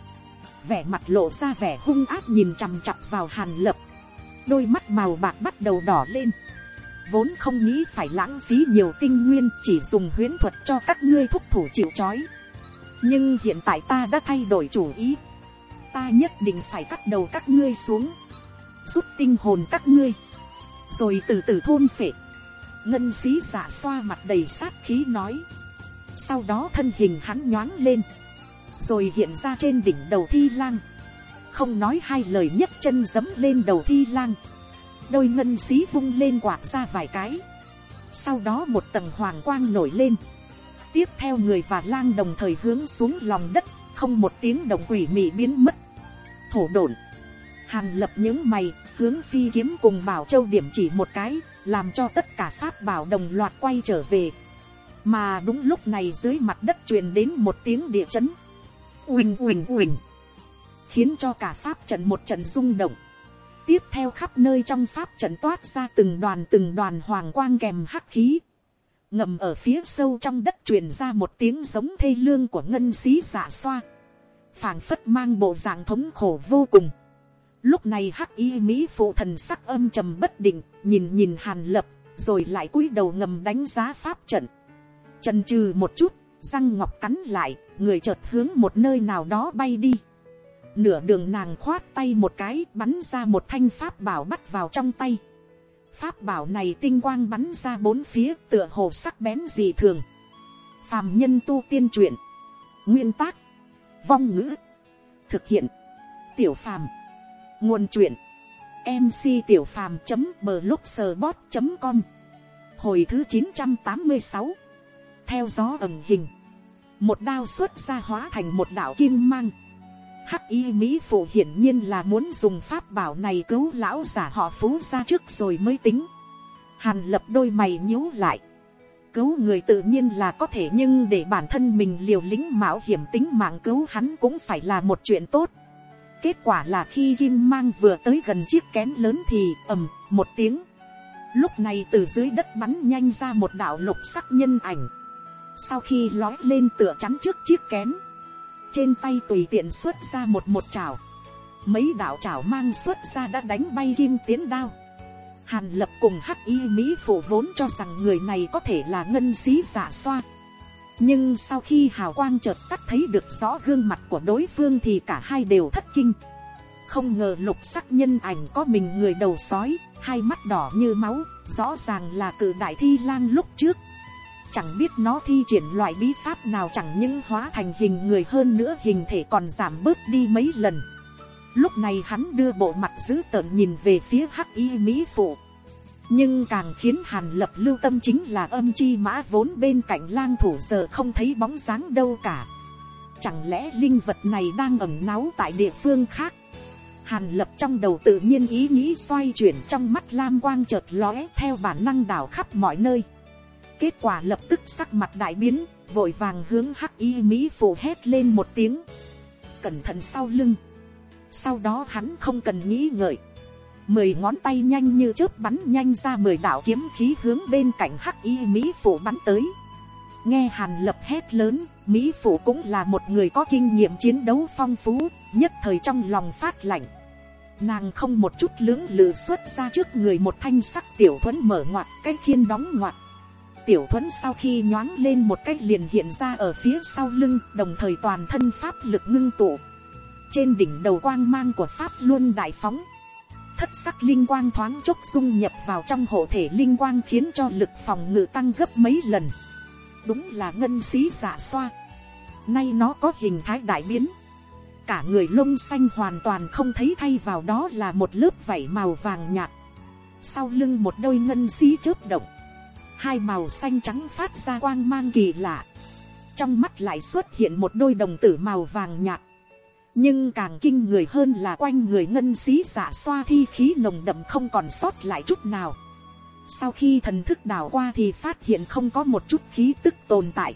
Vẻ mặt lộ ra vẻ hung ác nhìn chằm chặp vào hàn lập. Đôi mắt màu bạc bắt đầu đỏ lên. Vốn không nghĩ phải lãng phí nhiều tinh nguyên chỉ dùng huyễn thuật cho các ngươi thúc thủ chịu c nhưng hiện tại ta đã thay đổi chủ ý ta nhất định phải cắt đầu các ngươi xuống rút tinh hồn các ngươi. Rồi từ từ thôn phệ. Ngân sĩ giả xoa mặt đầy sát khí nói. Sau đó thân hình hắn nhoáng lên. Rồi hiện ra trên đỉnh đầu thi lang. Không nói hai lời nhấc chân giấm lên đầu thi lang. Đôi ngân xí vung lên quạt ra vài cái. Sau đó một tầng hoàng quang nổi lên. Tiếp theo người và lang đồng thời hướng xuống lòng đất. Không một tiếng động quỷ mị biến mất thổ đồn. Hàn lập những mày, hướng phi kiếm cùng bảo châu điểm chỉ một cái, làm cho tất cả pháp bảo đồng loạt quay trở về. Mà đúng lúc này dưới mặt đất truyền đến một tiếng địa chấn. Uỳnh uỳnh uỳnh. Khiến cho cả pháp trận một trận rung động. Tiếp theo khắp nơi trong pháp trận toát ra từng đoàn từng đoàn hoàng quang kèm hắc khí. Ngầm ở phía sâu trong đất truyền ra một tiếng giống thê lương của ngân xí giả xoa phảng phất mang bộ dạng thống khổ vô cùng. Lúc này hắc y mỹ phụ thần sắc âm trầm bất định, nhìn nhìn hàn lập, rồi lại cúi đầu ngầm đánh giá pháp trận. Trần trừ một chút, răng ngọc cắn lại, người chợt hướng một nơi nào đó bay đi. Nửa đường nàng khoát tay một cái, bắn ra một thanh pháp bảo bắt vào trong tay. Pháp bảo này tinh quang bắn ra bốn phía, tựa hồ sắc bén dị thường. Phàm nhân tu tiên truyện. Nguyên tác vong ngữ, thực hiện, tiểu phàm, nguồn truyện mc tiểu phàm blogspot com, hồi thứ chín trăm tám mươi sáu, theo gió ẩn hình, một đao xuất ra hóa thành một đạo kim mang. Hắc y mỹ phụ hiển nhiên là muốn dùng pháp bảo này cứu lão giả họ phú ra trước rồi mới tính. Hàn lập đôi mày nhíu lại cứu người tự nhiên là có thể nhưng để bản thân mình liều lĩnh mạo hiểm tính mạng cứu hắn cũng phải là một chuyện tốt. Kết quả là khi Kim Mang vừa tới gần chiếc kén lớn thì ầm, một tiếng. Lúc này từ dưới đất bắn nhanh ra một đạo lục sắc nhân ảnh. Sau khi lói lên tựa chắn trước chiếc kén. Trên tay tùy tiện xuất ra một một chảo. Mấy đạo chảo mang xuất ra đã đánh bay kim tiến đao Hàn lập cùng hắc y Mỹ phụ vốn cho rằng người này có thể là ngân sĩ giả xoa. Nhưng sau khi hào quang chợt tắt thấy được rõ gương mặt của đối phương thì cả hai đều thất kinh. Không ngờ lục sắc nhân ảnh có mình người đầu sói, hai mắt đỏ như máu, rõ ràng là cử đại thi lang lúc trước. Chẳng biết nó thi triển loại bí pháp nào chẳng những hóa thành hình người hơn nữa hình thể còn giảm bớt đi mấy lần lúc này hắn đưa bộ mặt dữ tợn nhìn về phía hắc y mỹ phụ. Nhưng càng khiến hàn lập lưu tâm chính là âm chi mã vốn bên cạnh lang thủ giờ không thấy bóng dáng đâu cả. Chẳng lẽ linh vật này đang ẩm náu tại địa phương khác? Hàn lập trong đầu tự nhiên ý nghĩ xoay chuyển trong mắt lam quang chợt lóe theo bản năng đảo khắp mọi nơi. Kết quả lập tức sắc mặt đại biến, vội vàng hướng hắc y mỹ phụ hét lên một tiếng. Cẩn thận sau lưng sau đó hắn không cần nghĩ ngợi. Mười ngón tay nhanh như chớp bắn nhanh ra mười đạo kiếm khí hướng bên cạnh hắc y Mỹ Phụ bắn tới. Nghe hàn lập hét lớn, Mỹ Phụ cũng là một người có kinh nghiệm chiến đấu phong phú, nhất thời trong lòng phát lạnh. Nàng không một chút lưỡng lự xuất ra trước người một thanh sắc tiểu thuấn mở ngoặt cái khiên đóng ngoặt. Tiểu thuấn sau khi nhoáng lên một cách liền hiện ra ở phía sau lưng, đồng thời toàn thân pháp lực ngưng tụ, trên đỉnh đầu quang mang của pháp luôn đại phóng. Thất sắc linh quang thoáng chốc dung nhập vào trong hộ thể linh quang khiến cho lực phòng ngự tăng gấp mấy lần. Đúng là ngân xí giả xoa. Nay nó có hình thái đại biến. Cả người lông xanh hoàn toàn không thấy thay vào đó là một lớp vảy màu vàng nhạt. Sau lưng một đôi ngân xí chớp động. Hai màu xanh trắng phát ra quang mang kỳ lạ. Trong mắt lại xuất hiện một đôi đồng tử màu vàng nhạt nhưng càng kinh người hơn là quanh người ngân xí giả xoa thi khí nồng đậm không còn sót lại chút nào. Sau khi thần thức đảo qua thì phát hiện không có một chút khí tức tồn tại.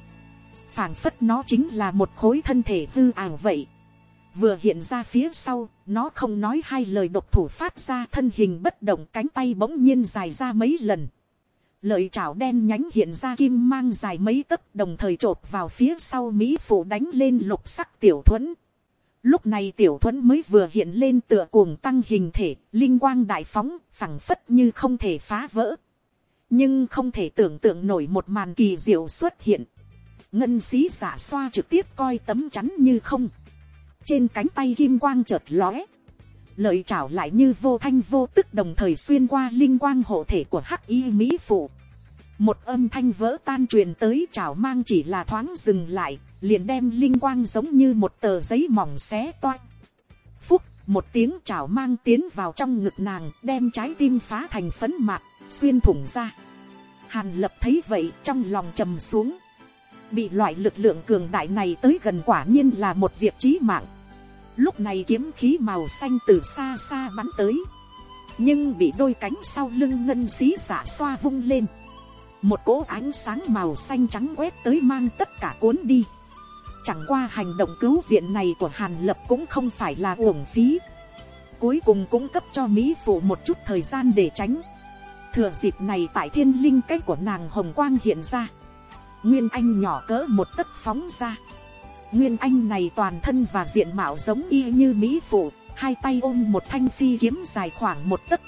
Phảng phất nó chính là một khối thân thể hư ảo vậy. Vừa hiện ra phía sau, nó không nói hai lời độc thủ phát ra thân hình bất động cánh tay bỗng nhiên dài ra mấy lần. Lợi chảo đen nhánh hiện ra kim mang dài mấy tấc đồng thời t vào phía sau mỹ phụ đánh lên lục sắc tiểu thuẫn. Lúc này tiểu thuẫn mới vừa hiện lên tựa cuồng tăng hình thể, linh quang đại phóng, phẳng phất như không thể phá vỡ. Nhưng không thể tưởng tượng nổi một màn kỳ diệu xuất hiện. Ngân sĩ giả xoa trực tiếp coi tấm chắn như không. Trên cánh tay kim quang chợt lóe. Lợi trảo lại như vô thanh vô tức đồng thời xuyên qua linh quang hộ thể của hắc y mỹ phụ. Một âm thanh vỡ tan truyền tới trảo mang chỉ là thoáng dừng lại, liền đem linh quang giống như một tờ giấy mỏng xé toan. Phúc, một tiếng chảo mang tiến vào trong ngực nàng, đem trái tim phá thành phấn mạt, xuyên thủng ra. Hàn lập thấy vậy trong lòng trầm xuống. Bị loại lực lượng cường đại này tới gần quả nhiên là một việc chí mạng. Lúc này kiếm khí màu xanh từ xa xa bắn tới. Nhưng bị đôi cánh sau lưng ngân xí giả xoa vung lên. Một cỗ ánh sáng màu xanh trắng quét tới mang tất cả cuốn đi. Chẳng qua hành động cứu viện này của Hàn Lập cũng không phải là uổng phí. Cuối cùng cũng cấp cho Mỹ Phụ một chút thời gian để tránh. Thừa dịp này tại thiên linh cách của nàng Hồng Quang hiện ra. Nguyên Anh nhỏ cỡ một tấc phóng ra. Nguyên Anh này toàn thân và diện mạo giống y như Mỹ Phụ, hai tay ôm một thanh phi kiếm dài khoảng một tấc.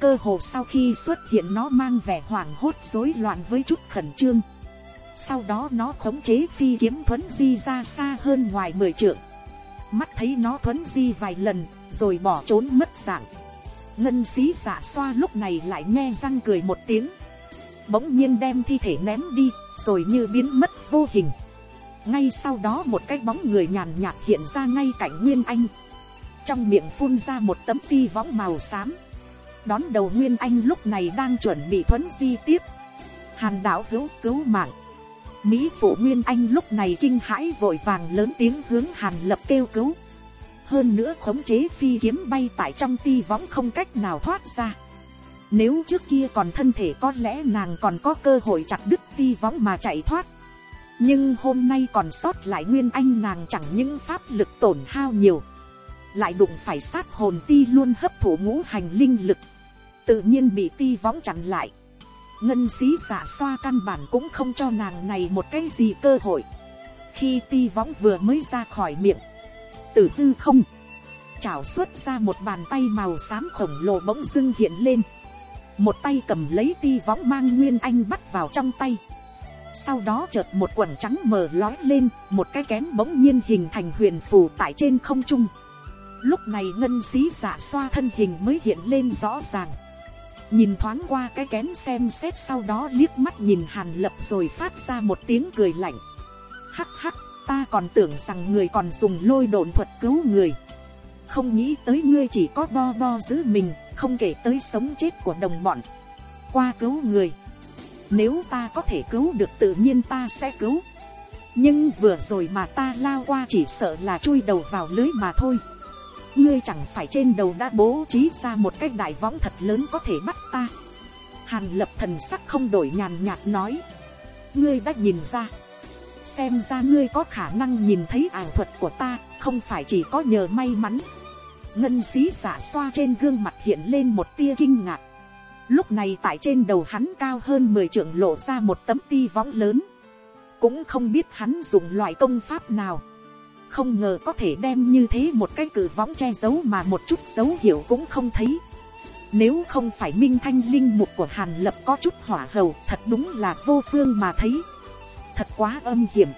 Cơ hồ sau khi xuất hiện nó mang vẻ hoảng hốt rối loạn với chút khẩn trương sau đó nó khống chế phi kiếm thuấn di ra xa hơn ngoài mười trượng. Mắt thấy nó thuấn di vài lần, rồi bỏ trốn mất dạng. Ngân xí giả xoa lúc này lại nghe răng cười một tiếng. Bỗng nhiên đem thi thể ném đi, rồi như biến mất vô hình. Ngay sau đó một cái bóng người nhàn nhạt hiện ra ngay cạnh nguyên anh. Trong miệng phun ra một tấm ti võng màu xám. Đón đầu nguyên anh lúc này đang chuẩn bị thuấn di tiếp. Hàn đảo hữu cứu mạng. Mỹ phụ Nguyên Anh lúc này kinh hãi vội vàng lớn tiếng hướng Hàn Lập kêu cứu. Hơn nữa khống chế phi kiếm bay tại trong ti võng không cách nào thoát ra. Nếu trước kia còn thân thể có lẽ nàng còn có cơ hội chặt đứt ti võng mà chạy thoát. Nhưng hôm nay còn sót lại nguyên anh nàng chẳng những pháp lực tổn hao nhiều. Lại đụng phải sát hồn ti luôn hấp thụ ngũ hành linh lực. Tự nhiên bị ti võng chặn lại. Ngân sĩ giả xoa căn bản cũng không cho nàng này một cái gì cơ hội. Khi ti võng vừa mới ra khỏi miệng. Tử tư không. Chảo xuất ra một bàn tay màu xám khổng lồ bỗng dưng hiện lên một tay cầm lấy ti võng mang nguyên anh bắt vào trong tay sau đó chợt một quần trắng mờ lói lên, một cái kén bỗng nhiên hình thành huyền phù tại trên không trung lúc này ngân sĩ giả xoa thân hình mới hiện lên rõ ràng nhìn thoáng qua cái kén xem xét sau đó liếc mắt nhìn hàn lập rồi phát ra một tiếng cười lạnh. Hắc hắc, ta còn tưởng rằng người còn dùng lôi đồn thuật cứu người. Không nghĩ tới ngươi chỉ có bo bo giữ mình, không kể tới sống chết của đồng bọn. Qua cứu người. Nếu ta có thể cứu được tự nhiên ta sẽ cứu. Nhưng vừa rồi mà ta lao qua chỉ sợ là chui đầu vào lưới mà thôi ngươi chẳng phải trên đầu đã bố trí ra một cái đại võng thật lớn có thể bắt ta. Hàn lập thần sắc không đổi nhàn nhạt nói. Ngươi đã nhìn ra. Xem ra ngươi có khả năng nhìn thấy ảo thuật của ta, không phải chỉ có nhờ may mắn. Ngân xí giả xoa trên gương mặt hiện lên một tia kinh ngạc. Lúc này tại trên đầu hắn cao hơn mười trượng lộ ra một tấm ti võng lớn. Cũng không biết hắn dùng loại công pháp nào không ngờ có thể đem như thế một cái cử võng che giấu mà một chút dấu hiệu cũng không thấy nếu không phải minh thanh linh mục của hàn lập có chút hỏa hầu thật đúng là vô phương mà thấy thật quá âm hiểm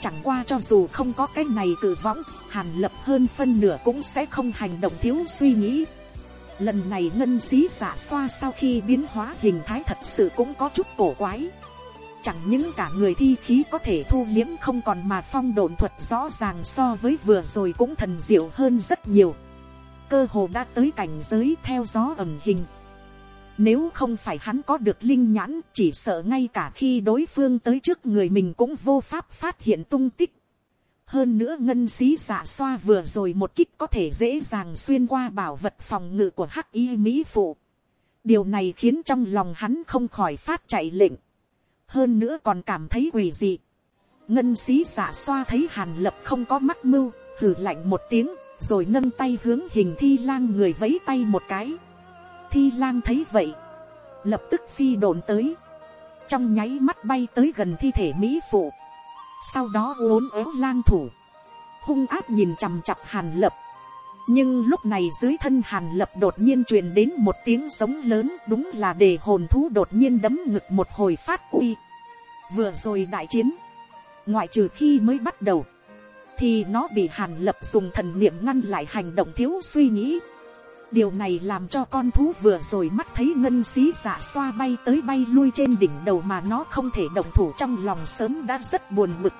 Chẳng qua cho dù không có cái này cử võng, hàn lập hơn phân nửa cũng sẽ không hành động thiếu suy nghĩ. Lần này ngân xí giả xoa sau khi biến hóa hình thái thật sự cũng có chút cổ quái. Chẳng những cả người thi khí có thể thu liếm không còn mà phong độn thuật rõ ràng so với vừa rồi cũng thần diệu hơn rất nhiều. Cơ hồ đã tới cảnh giới theo gió ẩm hình. Nếu không phải hắn có được linh nhãn, chỉ sợ ngay cả khi đối phương tới trước người mình cũng vô pháp phát hiện tung tích. Hơn nữa ngân xí giả xoa vừa rồi một kích có thể dễ dàng xuyên qua bảo vật phòng ngự của hắc y Mỹ Phụ. Điều này khiến trong lòng hắn không khỏi phát chạy lệnh. Hơn nữa còn cảm thấy quỷ dị. Ngân xí giả xoa thấy hàn lập không có mắc mưu, hử lạnh một tiếng, rồi nâng tay hướng hình thi lang người vấy tay một cái. Thi lang thấy vậy, lập tức phi đồn tới, trong nháy mắt bay tới gần thi thể mỹ phụ, sau đó uốn éo lang thủ, hung áp nhìn chằm chặp hàn lập, nhưng lúc này dưới thân hàn lập đột nhiên truyền đến một tiếng sống lớn đúng là để hồn thú đột nhiên đấm ngực một hồi phát uy. Vừa rồi đại chiến, ngoại trừ khi mới bắt đầu, thì nó bị hàn lập dùng thần niệm ngăn lại hành động thiếu suy nghĩ điều này làm cho con thú vừa rồi mắt thấy ngân xí giả xoa bay tới bay lui trên đỉnh đầu mà nó không thể động thủ trong lòng sớm đã rất buồn bực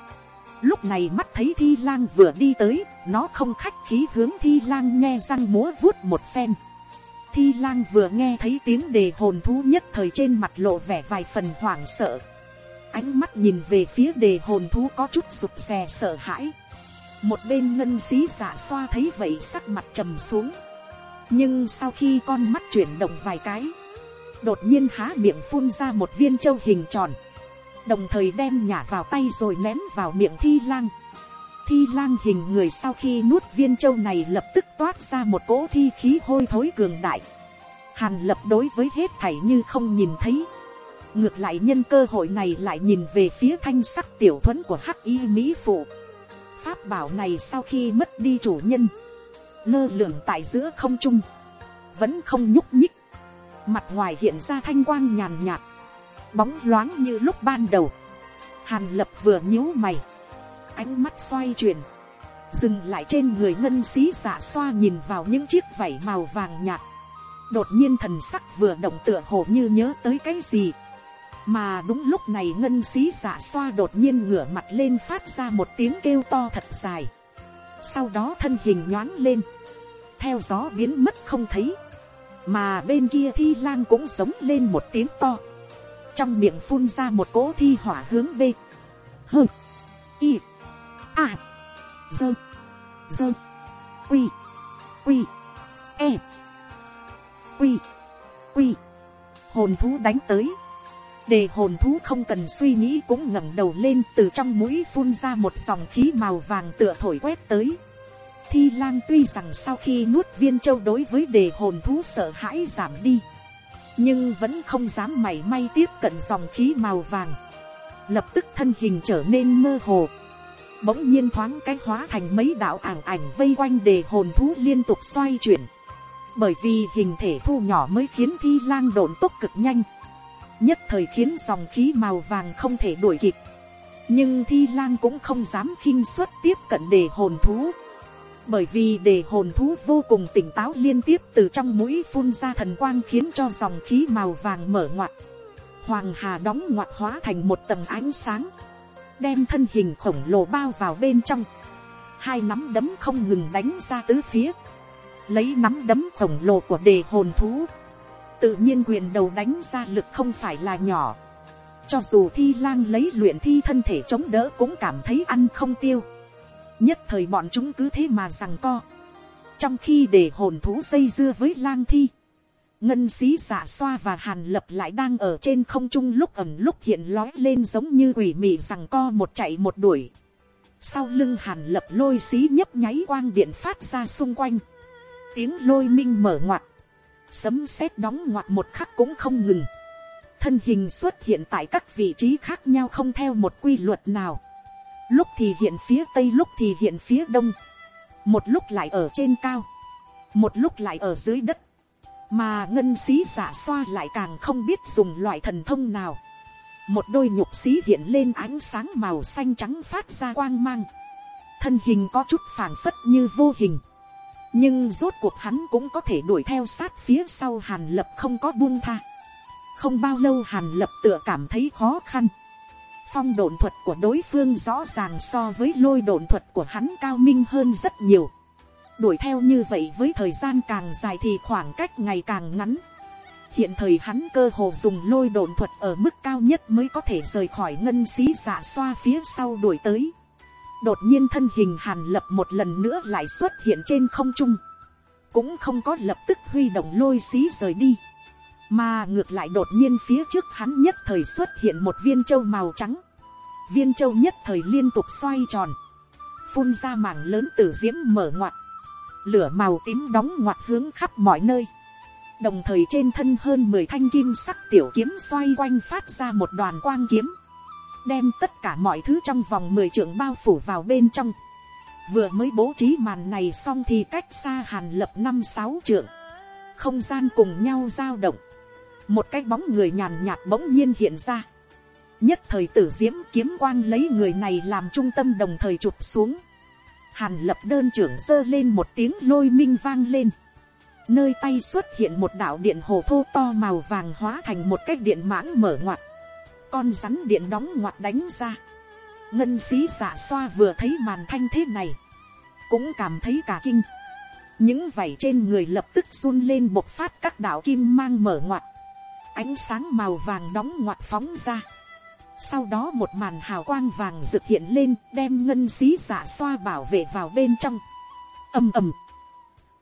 lúc này mắt thấy thi lang vừa đi tới nó không khách khí hướng thi lang nghe răng múa vuốt một phen. Thi lang vừa nghe thấy tiếng đề hồn thú nhất thời trên mặt lộ vẻ vài phần hoảng sợ. Ánh mắt nhìn về phía đề hồn thú có chút rụt rè sợ hãi. Một bên ngân xí giả xoa thấy vậy sắc mặt trầm xuống. Nhưng sau khi con mắt chuyển động vài cái, đột nhiên há miệng phun ra một viên châu hình tròn, đồng thời đem nhả vào tay rồi ném vào miệng thi lang. Thi lang hình người sau khi nuốt viên châu này lập tức toát ra một cỗ thi khí hôi thối cường đại. Hàn lập đối với hết thảy như không nhìn thấy. Ngược lại nhân cơ hội này lại nhìn về phía thanh sắc tiểu thuẫn của hắc y Mỹ Phụ. Pháp bảo này sau khi mất đi chủ nhân lơ lửng tại giữa không trung, vẫn không nhúc nhích, mặt ngoài hiện ra thanh quang nhàn nhạt, bóng loáng như lúc ban đầu, hàn lập vừa nhíu mày, ánh mắt xoay chuyển, dừng lại trên người ngân xí xả xoa nhìn vào những chiếc vảy màu vàng nhạt, đột nhiên thần sắc vừa động tựa hồ như nhớ tới cái gì, mà đúng lúc này ngân xí xả xoa đột nhiên ngửa mặt lên phát ra một tiếng kêu to thật dài. Sau đó thân hình nhoáng lên, theo gió biến mất không thấy, mà bên kia thi lang cũng sống lên một tiếng to, trong miệng phun ra một cỗ thi hỏa hướng b, h. Y, a, dơ, dơ, quy, quy, e, quy, quy, hồn thú đánh tới, đề hồn thú không cần suy nghĩ cũng ngẩng đầu lên từ trong mũi phun ra một dòng khí màu vàng tựa thổi quét tới. Thi lang tuy rằng sau khi nuốt viên châu đối với đề hồn thú sợ hãi giảm đi, nhưng vẫn không dám mảy may tiếp cận dòng khí màu vàng. Lập tức thân hình trở nên mơ hồ. Bỗng nhiên thoáng cái hóa thành mấy đạo ảng ảnh vây quanh để hồn thú liên tục xoay chuyển. Bởi vì hình thể thu nhỏ mới khiến thi lang độn tốc cực nhanh nhất thời khiến dòng khí màu vàng không thể đuổi kịp. nhưng thi lang cũng không dám khinh suất tiếp cận để hồn thú bởi vì đề hồn thú vô cùng tỉnh táo liên tiếp từ trong mũi phun ra thần quang khiến cho dòng khí màu vàng mở ngoặt. hoàng hà đóng ngoặt hóa thành một tầng ánh sáng, đem thân hình khổng lồ bao vào bên trong. hai nắm đấm không ngừng đánh ra tứ phía, lấy nắm đấm khổng lồ của đề hồn thú tự nhiên quyền đầu đánh ra lực không phải là nhỏ. cho dù thi lang lấy luyện thi thân thể chống đỡ cũng cảm thấy ăn không tiêu nhất thời bọn chúng cứ thế mà rằng co. trong khi để hồn thú dây dưa với lang thi, ngân xí giả xoa và hàn lập lại đang ở trên không trung lúc ẩm lúc hiện lói lên giống như quỷ mị rằng co một chạy một đuổi. sau lưng hàn lập lôi xí nhấp nháy quang điện phát ra xung quanh. tiếng lôi minh mở ngoặt sấm sét đóng ngoặt một khắc cũng không ngừng. Thân hình xuất hiện tại các vị trí khác nhau không theo một quy luật nào. Lúc thì hiện phía tây, lúc thì hiện phía đông. Một lúc lại ở trên cao. Một lúc lại ở dưới đất. Mà ngân xí giả xoa lại càng không biết dùng loại thần thông nào. Một đôi nhục xí hiện lên ánh sáng màu xanh trắng phát ra quang mang. Thân hình có chút phảng phất như vô hình nhưng rốt cuộc hắn cũng có thể đuổi theo sát phía sau hàn lập không có buông tha không bao lâu hàn lập tựa cảm thấy khó khăn phong độn thuật của đối phương rõ ràng so với lôi độn thuật của hắn cao minh hơn rất nhiều. Đuổi theo như vậy với thời gian càng dài thì khoảng cách ngày càng ngắn. Hiện thời hắn cơ hồ dùng lôi độn thuật ở mức cao nhất mới có thể rời khỏi ngân xí giả xoa phía sau đuổi tới. Đột nhiên thân hình hàn lập một lần nữa lại xuất hiện trên không trung, cũng không có lập tức huy động lôi xí rời đi, mà ngược lại đột nhiên phía trước hắn nhất thời xuất hiện một viên châu màu trắng, viên châu nhất thời liên tục xoay tròn, phun ra mảng lớn tử diễm mở ngoặt, lửa màu tím đóng ngoặt hướng khắp mọi nơi, đồng thời trên thân hơn mười thanh kim sắc tiểu kiếm xoay quanh phát ra một đoàn quang kiếm, đem tất cả mọi thứ trong vòng mười trượng bao phủ vào bên trong. Vừa mới bố trí màn này xong thì cách xa hàn lập năm sáu trượng. Không gian cùng nhau dao động. Một cái bóng người nhàn nhạt bỗng nhiên hiện ra. Nhất thời tử diễm kiếm quang lấy người này làm trung tâm đồng thời chụp xuống. Hàn lập đơn trưởng giơ lên một tiếng lôi minh vang lên. Nơi tay xuất hiện một đạo điện hồ thô to màu vàng hóa thành một cái điện mãng mở ngoặt con rắn điện đóng ngoặt đánh ra. Ngân xí giả xoa vừa thấy màn thanh thế này. Cũng cảm thấy cả kinh. Những vảy trên người lập tức run lên bộc phát các đạo kim mang mở ngoặt. Ánh sáng màu vàng nóng ngoặt phóng ra. Sau đó một màn hào quang vàng rực hiện lên, đem ngân xí giả xoa bảo vệ vào bên trong. Âm ầm.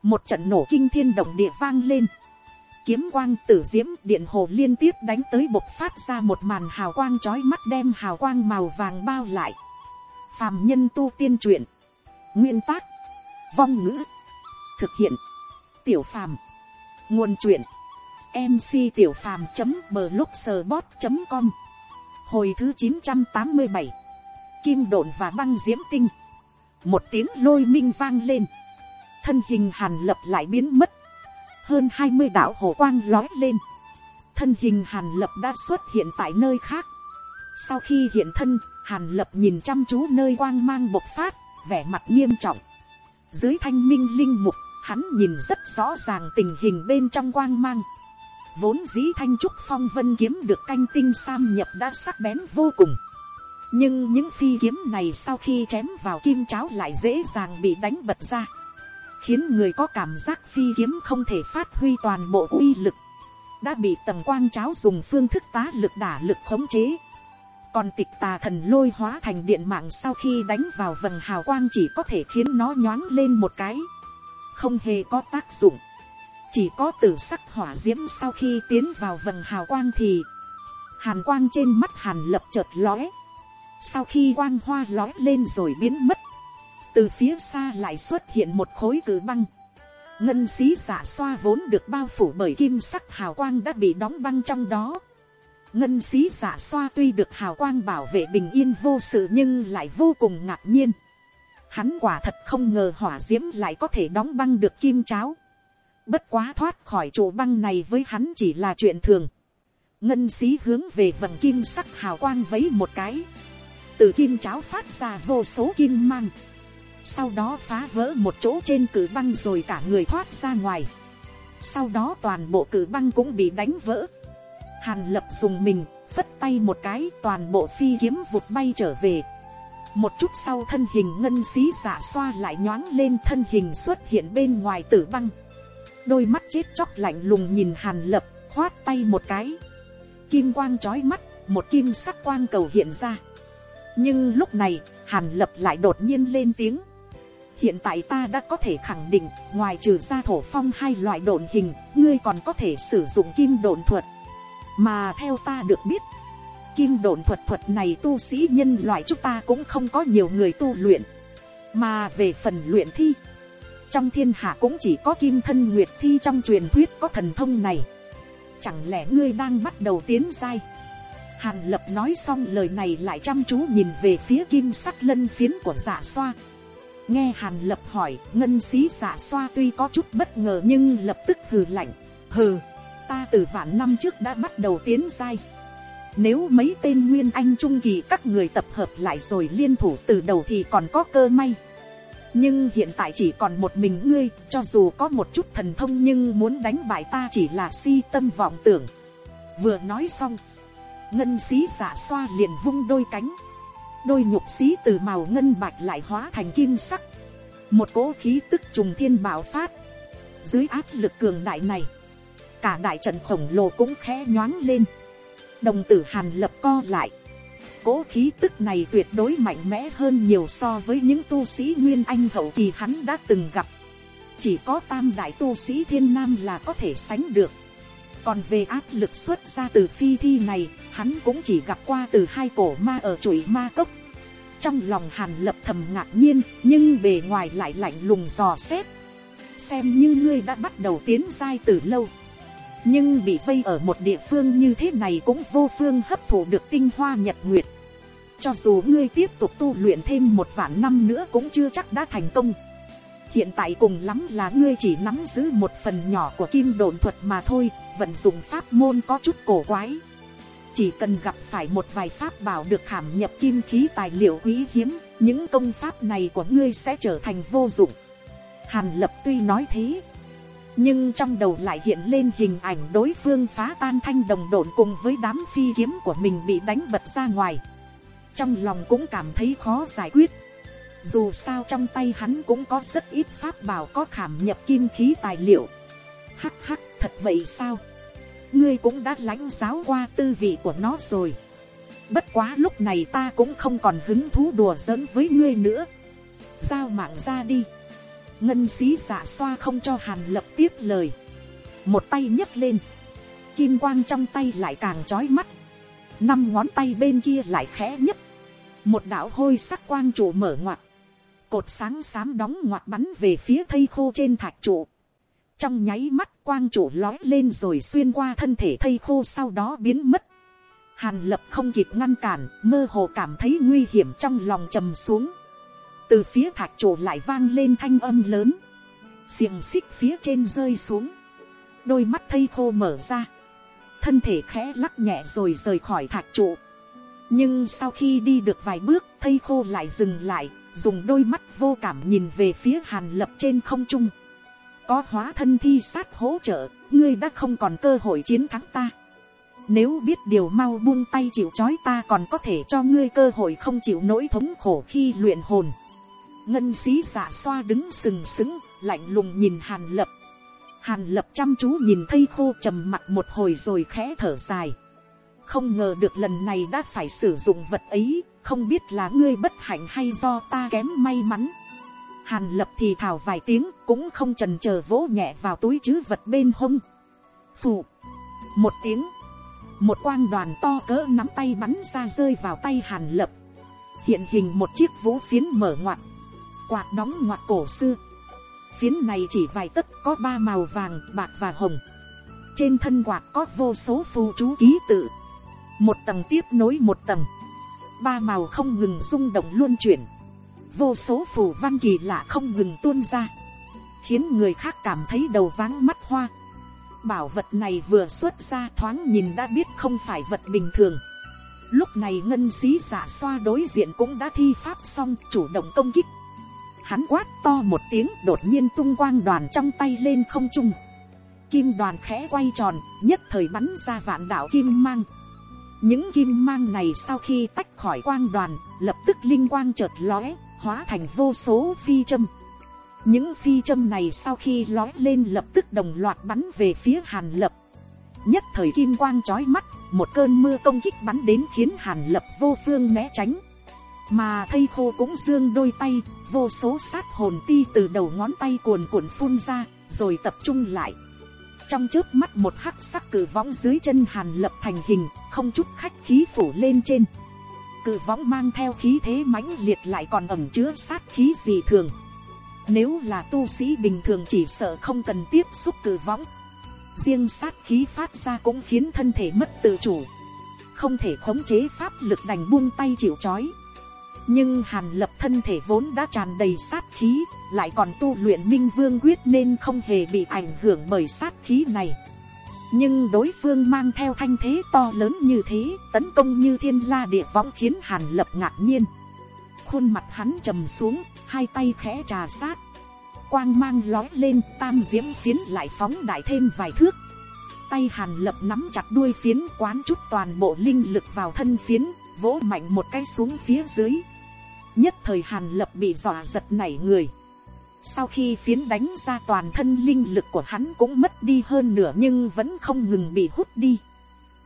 Một trận nổ kinh thiên động địa vang lên kiếm quang tử diễm điện hồ liên tiếp đánh tới bộc phát ra một màn hào quang chói mắt đem hào quang màu vàng bao lại. Phàm nhân tu tiên truyện. Nguyên tác. Vong ngữ. Thực hiện. Tiểu phàm. Nguồn truyện. MC tiểu phàm blogspot com Hồi thứ chín trăm tám mươi bảy Kim độn và băng diễm tinh. Một tiếng lôi minh vang lên. Thân hình hàn lập lại biến mất hơn hai mươi đạo hồ quang lói lên, thân hình hàn lập đã xuất hiện tại nơi khác. Sau khi hiện thân, hàn lập nhìn chăm chú nơi quang mang bộc phát, vẻ mặt nghiêm trọng. Dưới thanh minh linh mục, hắn nhìn rất rõ ràng tình hình bên trong quang mang. Vốn dĩ thanh trúc phong vân kiếm được canh tinh sam nhập đã sắc bén vô cùng. Nhưng những phi kiếm này sau khi chém vào kim cháo lại dễ dàng bị đánh bật ra khiến người có cảm giác phi kiếm không thể phát huy toàn bộ uy lực, đã bị tầng quang cháo dùng phương thức tá lực đả lực khống chế. Còn tịch tà thần lôi hóa thành điện mạng sau khi đánh vào vầng hào quang chỉ có thể khiến nó nhoáng lên một cái, không hề có tác dụng chỉ có tử sắc hỏa diễm sau khi tiến vào vầng hào quang thì, hàn quang trên mắt hàn lập chợt lóe. Sau khi quang hoa lóe lên rồi biến mất, từ phía xa lại xuất hiện một khối cử băng. Ngân xí giả xoa vốn được bao phủ bởi kim sắc hào quang đã bị đóng băng trong đó. Ngân xí giả xoa tuy được hào quang bảo vệ bình yên vô sự nhưng lại vô cùng ngạc nhiên. Hắn quả thật không ngờ hỏa diễm lại có thể đóng băng được kim cháo. Bất quá thoát khỏi trụ băng này với hắn chỉ là chuyện thường. Ngân xí hướng về vầng kim sắc hào quang vấy một cái. Từ kim cháo phát ra vô số kim mang. Sau đó phá vỡ một chỗ trên cử băng rồi cả người thoát ra ngoài. Sau đó toàn bộ cử băng cũng bị đánh vỡ. Hàn lập dùng mình, phất tay một cái toàn bộ phi kiếm vụt bay trở về. Một chút sau thân hình ngân xí giả xoa lại nhoáng lên thân hình xuất hiện bên ngoài tử băng đôi mắt chết chóc lạnh lùng nhìn hàn lập, khoát tay một cái. Kim quang trói mắt, một kim sắc quang cầu hiện ra. Nhưng lúc này, hàn lập lại đột nhiên lên tiếng. Hiện tại ta đã có thể khẳng định, ngoài trừ ra thổ phong hai loại độn hình, ngươi còn có thể sử dụng kim độn thuật. Mà theo ta được biết, kim độn thuật thuật này tu sĩ nhân loại chúng ta cũng không có nhiều người tu luyện. Mà về phần luyện thi trong thiên hạ cũng chỉ có kim thân nguyệt thi trong truyền thuyết có thần thông này. Chẳng lẽ ngươi đang bắt đầu tiến sai hàn lập nói xong lời này lại chăm chú nhìn về phía kim sắc lân phiến của dạ xoa. Nghe hàn lập hỏi, ngân sĩ dạ xoa tuy có chút bất ngờ nhưng lập tức hừ lạnh. Hừ, ta từ vạn năm trước đã bắt đầu tiến sai nếu mấy tên nguyên anh trung kỳ các người tập hợp lại rồi liên thủ từ đầu thì còn có cơ may nhưng hiện tại chỉ còn một mình ngươi, cho dù có một chút thần thông nhưng muốn đánh bại ta chỉ là si tâm vọng tưởng. Vừa nói xong, ngân xí giả xoa liền vung đôi cánh. Đôi nhục xí từ màu ngân bạch lại hóa thành kim sắc. Một cỗ khí tức trùng thiên bạo phát. Dưới áp lực cường đại này, cả đại trận khổng lồ cũng khẽ nhoáng lên. Đồng tử hàn lập co lại. Cố khí tức này tuyệt đối mạnh mẽ hơn nhiều so với những tu sĩ Nguyên Anh hậu kỳ hắn đã từng gặp. Chỉ có tam đại tu sĩ thiên nam là có thể sánh được. Còn về áp lực xuất ra từ phi thi này, hắn cũng chỉ gặp qua từ hai cổ ma ở chuỗi ma cốc. Trong lòng hàn lập thầm ngạc nhiên, nhưng bề ngoài lại lạnh lùng dò xét. Xem như ngươi đã bắt đầu tiến dai từ lâu nhưng bị vây ở một địa phương như thế này cũng vô phương hấp thụ được tinh hoa nhật nguyệt cho dù ngươi tiếp tục tu luyện thêm một vạn năm nữa cũng chưa chắc đã thành công. Hiện tại cùng lắm là ngươi chỉ nắm giữ một phần nhỏ của kim đồn thuật mà thôi, vận dụng pháp môn có chút cổ quái. Chỉ cần gặp phải một vài pháp bảo được khảm nhập kim khí tài liệu quý hiếm, những công pháp này của ngươi sẽ trở thành vô dụng. Hàn lập tuy nói thế, nhưng trong đầu lại hiện lên hình ảnh đối phương phá tan thanh đồng độn cùng với đám phi kiếm của mình bị đánh bật ra ngoài trong lòng cũng cảm thấy khó giải quyết. Dù sao trong tay hắn cũng có rất ít pháp bảo có khảm nhập kim khí tài liệu. Hắc hắc, thật vậy sao? Ngươi cũng đã lãnh giáo qua tư vị của nó rồi. Bất quá lúc này ta cũng không còn hứng thú đùa giỡn với ngươi nữa. Giao mạng ra đi. Ngân xí giả xoa không cho hàn lập tiếp lời. Một tay nhấc lên. Kim quang trong tay lại càng trói mắt. Năm ngón tay bên kia lại khẽ nhấp một đạo hôi sắc quang trụ mở ngoặt. Cột sáng xám đóng ngoặt bắn về phía thây khô trên thạch trụ. Trong nháy mắt quang trụ lói lên rồi xuyên qua thân thể thây khô sau đó biến mất. Hàn lập không kịp ngăn cản, mơ hồ cảm thấy nguy hiểm trong lòng trầm xuống. Từ phía thạch trụ lại vang lên thanh âm lớn. Xiềng xích phía trên rơi xuống. Đôi mắt thây khô mở ra. Thân thể khẽ lắc nhẹ rồi rời khỏi thạch trụ nhưng sau khi đi được vài bước, thây khô lại dừng lại, dùng đôi mắt vô cảm nhìn về phía hàn lập trên không trung. Có hóa thân thi sát hỗ trợ, ngươi đã không còn cơ hội chiến thắng ta. Nếu biết điều mau buông tay chịu c ta còn có thể cho ngươi cơ hội không chịu nỗi thống khổ khi luyện hồn. Ngân xí giả dạ xoa đứng sừng sững, lạnh lùng nhìn hàn lập. Hàn lập chăm chú nhìn thây khô trầm mặt một hồi rồi khẽ thở dài không ngờ được lần này đã phải sử dụng vật ấy, không biết là ngươi bất hạnh hay do ta kém may mắn. Hàn lập thì thào vài tiếng, cũng không trần c h ờ vỗ nhẹ vào túi chứ vật bên hông. Phù. Một tiếng. Một quang đoàn to cỡ nắm tay bắn ra rơi vào tay hàn lập. Hiện hình một chiếc vũ phiến mở ngoặt. Quạt đóng ngoặt cổ xưa. Phiến này chỉ vài tấc có ba màu vàng, bạc và hồng. Trên thân quạt có vô số phù chú ký tự một tầng tiếp nối một tầng ba màu không ngừng rung động luôn chuyển vô số phù văn kỳ lạ không ngừng tuôn ra, khiến người khác cảm thấy đầu váng mắt hoa. Bảo vật này vừa xuất ra thoáng nhìn đã biết không phải vật bình thường. Lúc này ngân xí giả xoa đối diện cũng đã thi pháp xong chủ động công kích. Hắn quát to một tiếng đột nhiên tung quang đoàn trong tay lên không trung. Kim đoàn khẽ quay tròn, nhất thời bắn ra vạn đạo kim mang. Những kim mang này sau khi tách khỏi quang đoàn, lập tức linh quang chợt lóe, hóa thành vô số phi châm. Những phi châm này sau khi lói lên lập tức đồng loạt bắn về phía Hàn Lập. Nhất thời kim quang chói mắt, một cơn mưa công kích bắn đến khiến Hàn Lập vô phương né tránh. Mà thây khô cũng dương đôi tay, vô số sát hồn ti từ đầu ngón tay cuồn cuộn phun ra, rồi tập trung lại. Trong chớp mắt một hắc sắc cử võng dưới chân Hàn Lập thành hình, không chút khách khí phủ lên trên cự võng mang theo khí thế mãnh liệt lại còn ẩm chứa sát khí gì thường. Nếu là tu sĩ bình thường chỉ sợ không cần tiếp xúc cự võng. Riêng sát khí phát ra cũng khiến thân thể mất tự chủ. Không thể khống chế pháp lực đành buông tay chịu chói. Nhưng hàn lập thân thể vốn đã tràn đầy sát khí, lại còn tu luyện minh vương quyết nên không hề bị ảnh hưởng bởi sát khí này. Nhưng đối phương mang theo thanh thế to lớn như thế tấn công như thiên la địa võng khiến hàn lập ngạc nhiên. Khuôn mặt hắn trầm xuống hai tay khẽ trà sát. Quang mang lói lên tam diễm phiến lại phóng đại thêm vài thước. Tay hàn lập nắm chặt đuôi phiến quán chút toàn bộ linh lực vào thân phiến vỗ mạnh một cái xuống phía dưới nhất thời hàn lập bị dọa giật nảy người sau khi phiến đánh ra toàn thân linh lực của hắn cũng mất đi hơn nửa nhưng vẫn không ngừng bị hút đi.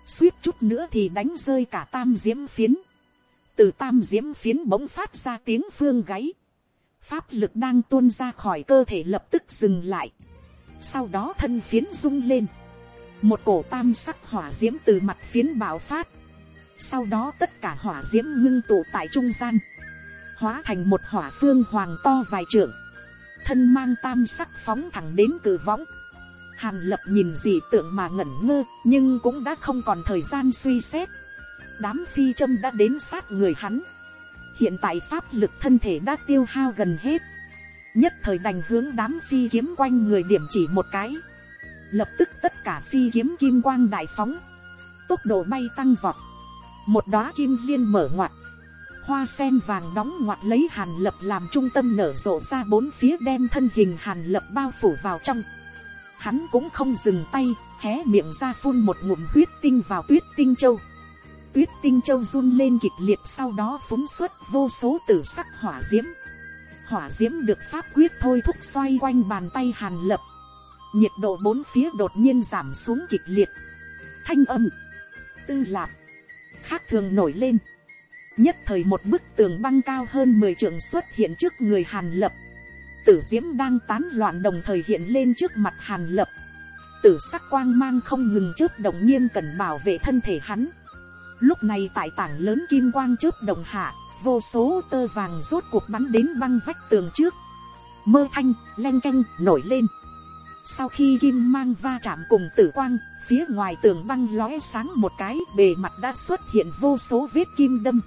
Suýt chút nữa thì đánh rơi cả tam diễm phiến. Từ tam diễm phiến bỗng phát ra tiếng phương gáy. Pháp lực đang tuôn ra khỏi cơ thể lập tức dừng lại. Sau đó thân phiến rung lên. Một cổ tam sắc hỏa diễm từ mặt phiến bạo phát. Sau đó tất cả hỏa diễm ngưng tụ tại trung gian. Hóa thành một hỏa phương hoàng to vài trượng thân mang tam sắc phóng thẳng đến cử võng. Hàn lập nhìn dị tượng mà ngẩn ngơ, nhưng cũng đã không còn thời gian suy xét. Đám phi châm đã đến sát người hắn. Hiện tại pháp lực thân thể đã tiêu hao gần hết. Nhất thời đành hướng đám phi kiếm quanh người điểm chỉ một cái. Lập tức tất cả phi kiếm kim quang đại phóng. Tốc độ bay tăng vọt. Một đóa kim liên mở ngoặt hoa sen vàng đóng ngoặt lấy hàn lập làm trung tâm nở rộ ra bốn phía đem thân hình hàn lập bao phủ vào trong. Hắn cũng không dừng tay, hé miệng ra phun một ngụm huyết tinh vào tuyết tinh châu. Tuyết tinh châu run lên kịch liệt sau đó phúng xuất vô số tử sắc hỏa diễm. Hỏa diễm được pháp quyết thôi thúc xoay quanh bàn tay hàn lập. Nhiệt độ bốn phía đột nhiên giảm xuống kịch liệt. Thanh âm, tư lạc, khác thường nổi lên nhất thời một bức tường băng cao hơn mười trượng xuất hiện trước người hàn lập. Tử diễm đang tán loạn đồng thời hiện lên trước mặt hàn lập. Tử sắc quang mang không ngừng chớp động nghiêm cần bảo vệ thân thể hắn. Lúc này tại tảng lớn kim quang chớp động hạ, vô số tơ vàng rốt cuộc bắn đến băng vách tường trước. Mơ thanh len canh nổi lên. Sau khi kim mang va chạm cùng tử quang, phía ngoài tường băng lóe sáng một cái, bề mặt đã xuất hiện vô số vết kim đâm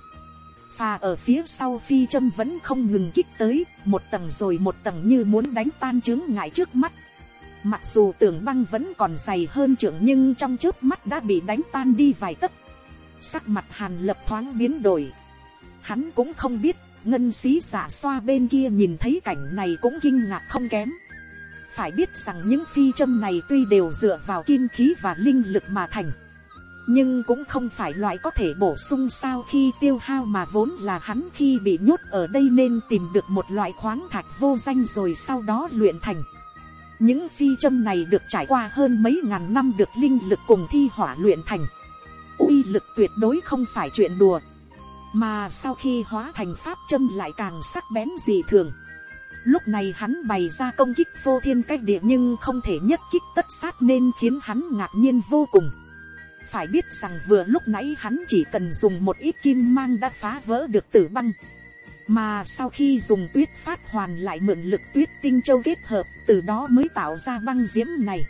phà ở phía sau phi châm vẫn không ngừng kích tới, một tầng rồi một tầng như muốn đánh tan chướng ngại trước mắt. Mặc dù tường băng vẫn còn dày hơn trưởng nhưng trong trước mắt đã bị đánh tan đi vài tấc. Sắc mặt hàn lập thoáng biến đổi. Hắn cũng không biết, ngân xí giả xoa bên kia nhìn thấy cảnh này cũng kinh ngạc không kém. Phải biết rằng những phi châm này tuy đều dựa vào kim khí và linh lực mà thành nhưng cũng không phải loại có thể bổ sung sao khi tiêu hao mà vốn là hắn khi bị nhốt ở đây nên tìm được một loại khoáng thạch vô danh rồi sau đó luyện thành. Những phi châm này được trải qua hơn mấy ngàn năm được linh lực cùng thi hỏa luyện thành. uy lực tuyệt đối không phải chuyện đùa. Mà sau khi hóa thành pháp châm lại càng sắc bén dị thường. Lúc này hắn bày ra công kích vô thiên cách địa nhưng không thể nhất kích tất sát nên khiến hắn ngạc nhiên vô cùng. Phải biết rằng vừa lúc nãy hắn chỉ cần dùng một ít kim mang đã phá vỡ được tử băng. Mà sau khi dùng tuyết phát hoàn lại mượn lực tuyết tinh châu kết hợp, từ đó mới tạo ra băng diễm này.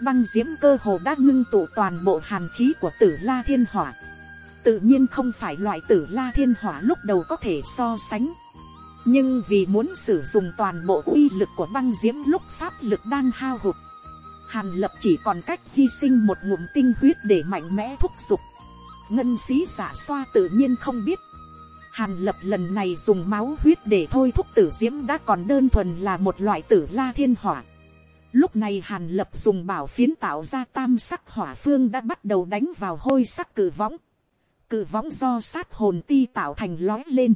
Băng diễm cơ hồ đã ngưng tụ toàn bộ hàn khí của tử la thiên hỏa. Tự nhiên không phải loại tử la thiên hỏa lúc đầu có thể so sánh. Nhưng vì muốn sử dụng toàn bộ uy lực của băng diễm lúc pháp lực đang hao hụt. Hàn lập chỉ còn cách hy sinh một ngụm tinh huyết để mạnh mẽ thúc giục. Ngân sĩ giả xoa tự nhiên không biết Hàn lập lần này dùng máu huyết để thôi thúc tử diễm đã còn đơn thuần là một loại tử la thiên hỏa. Lúc này hàn lập dùng bảo phiến tạo ra tam sắc hỏa phương đã bắt đầu đánh vào hôi sắc cử võng. Cử võng do sát hồn ti tạo thành lói lên.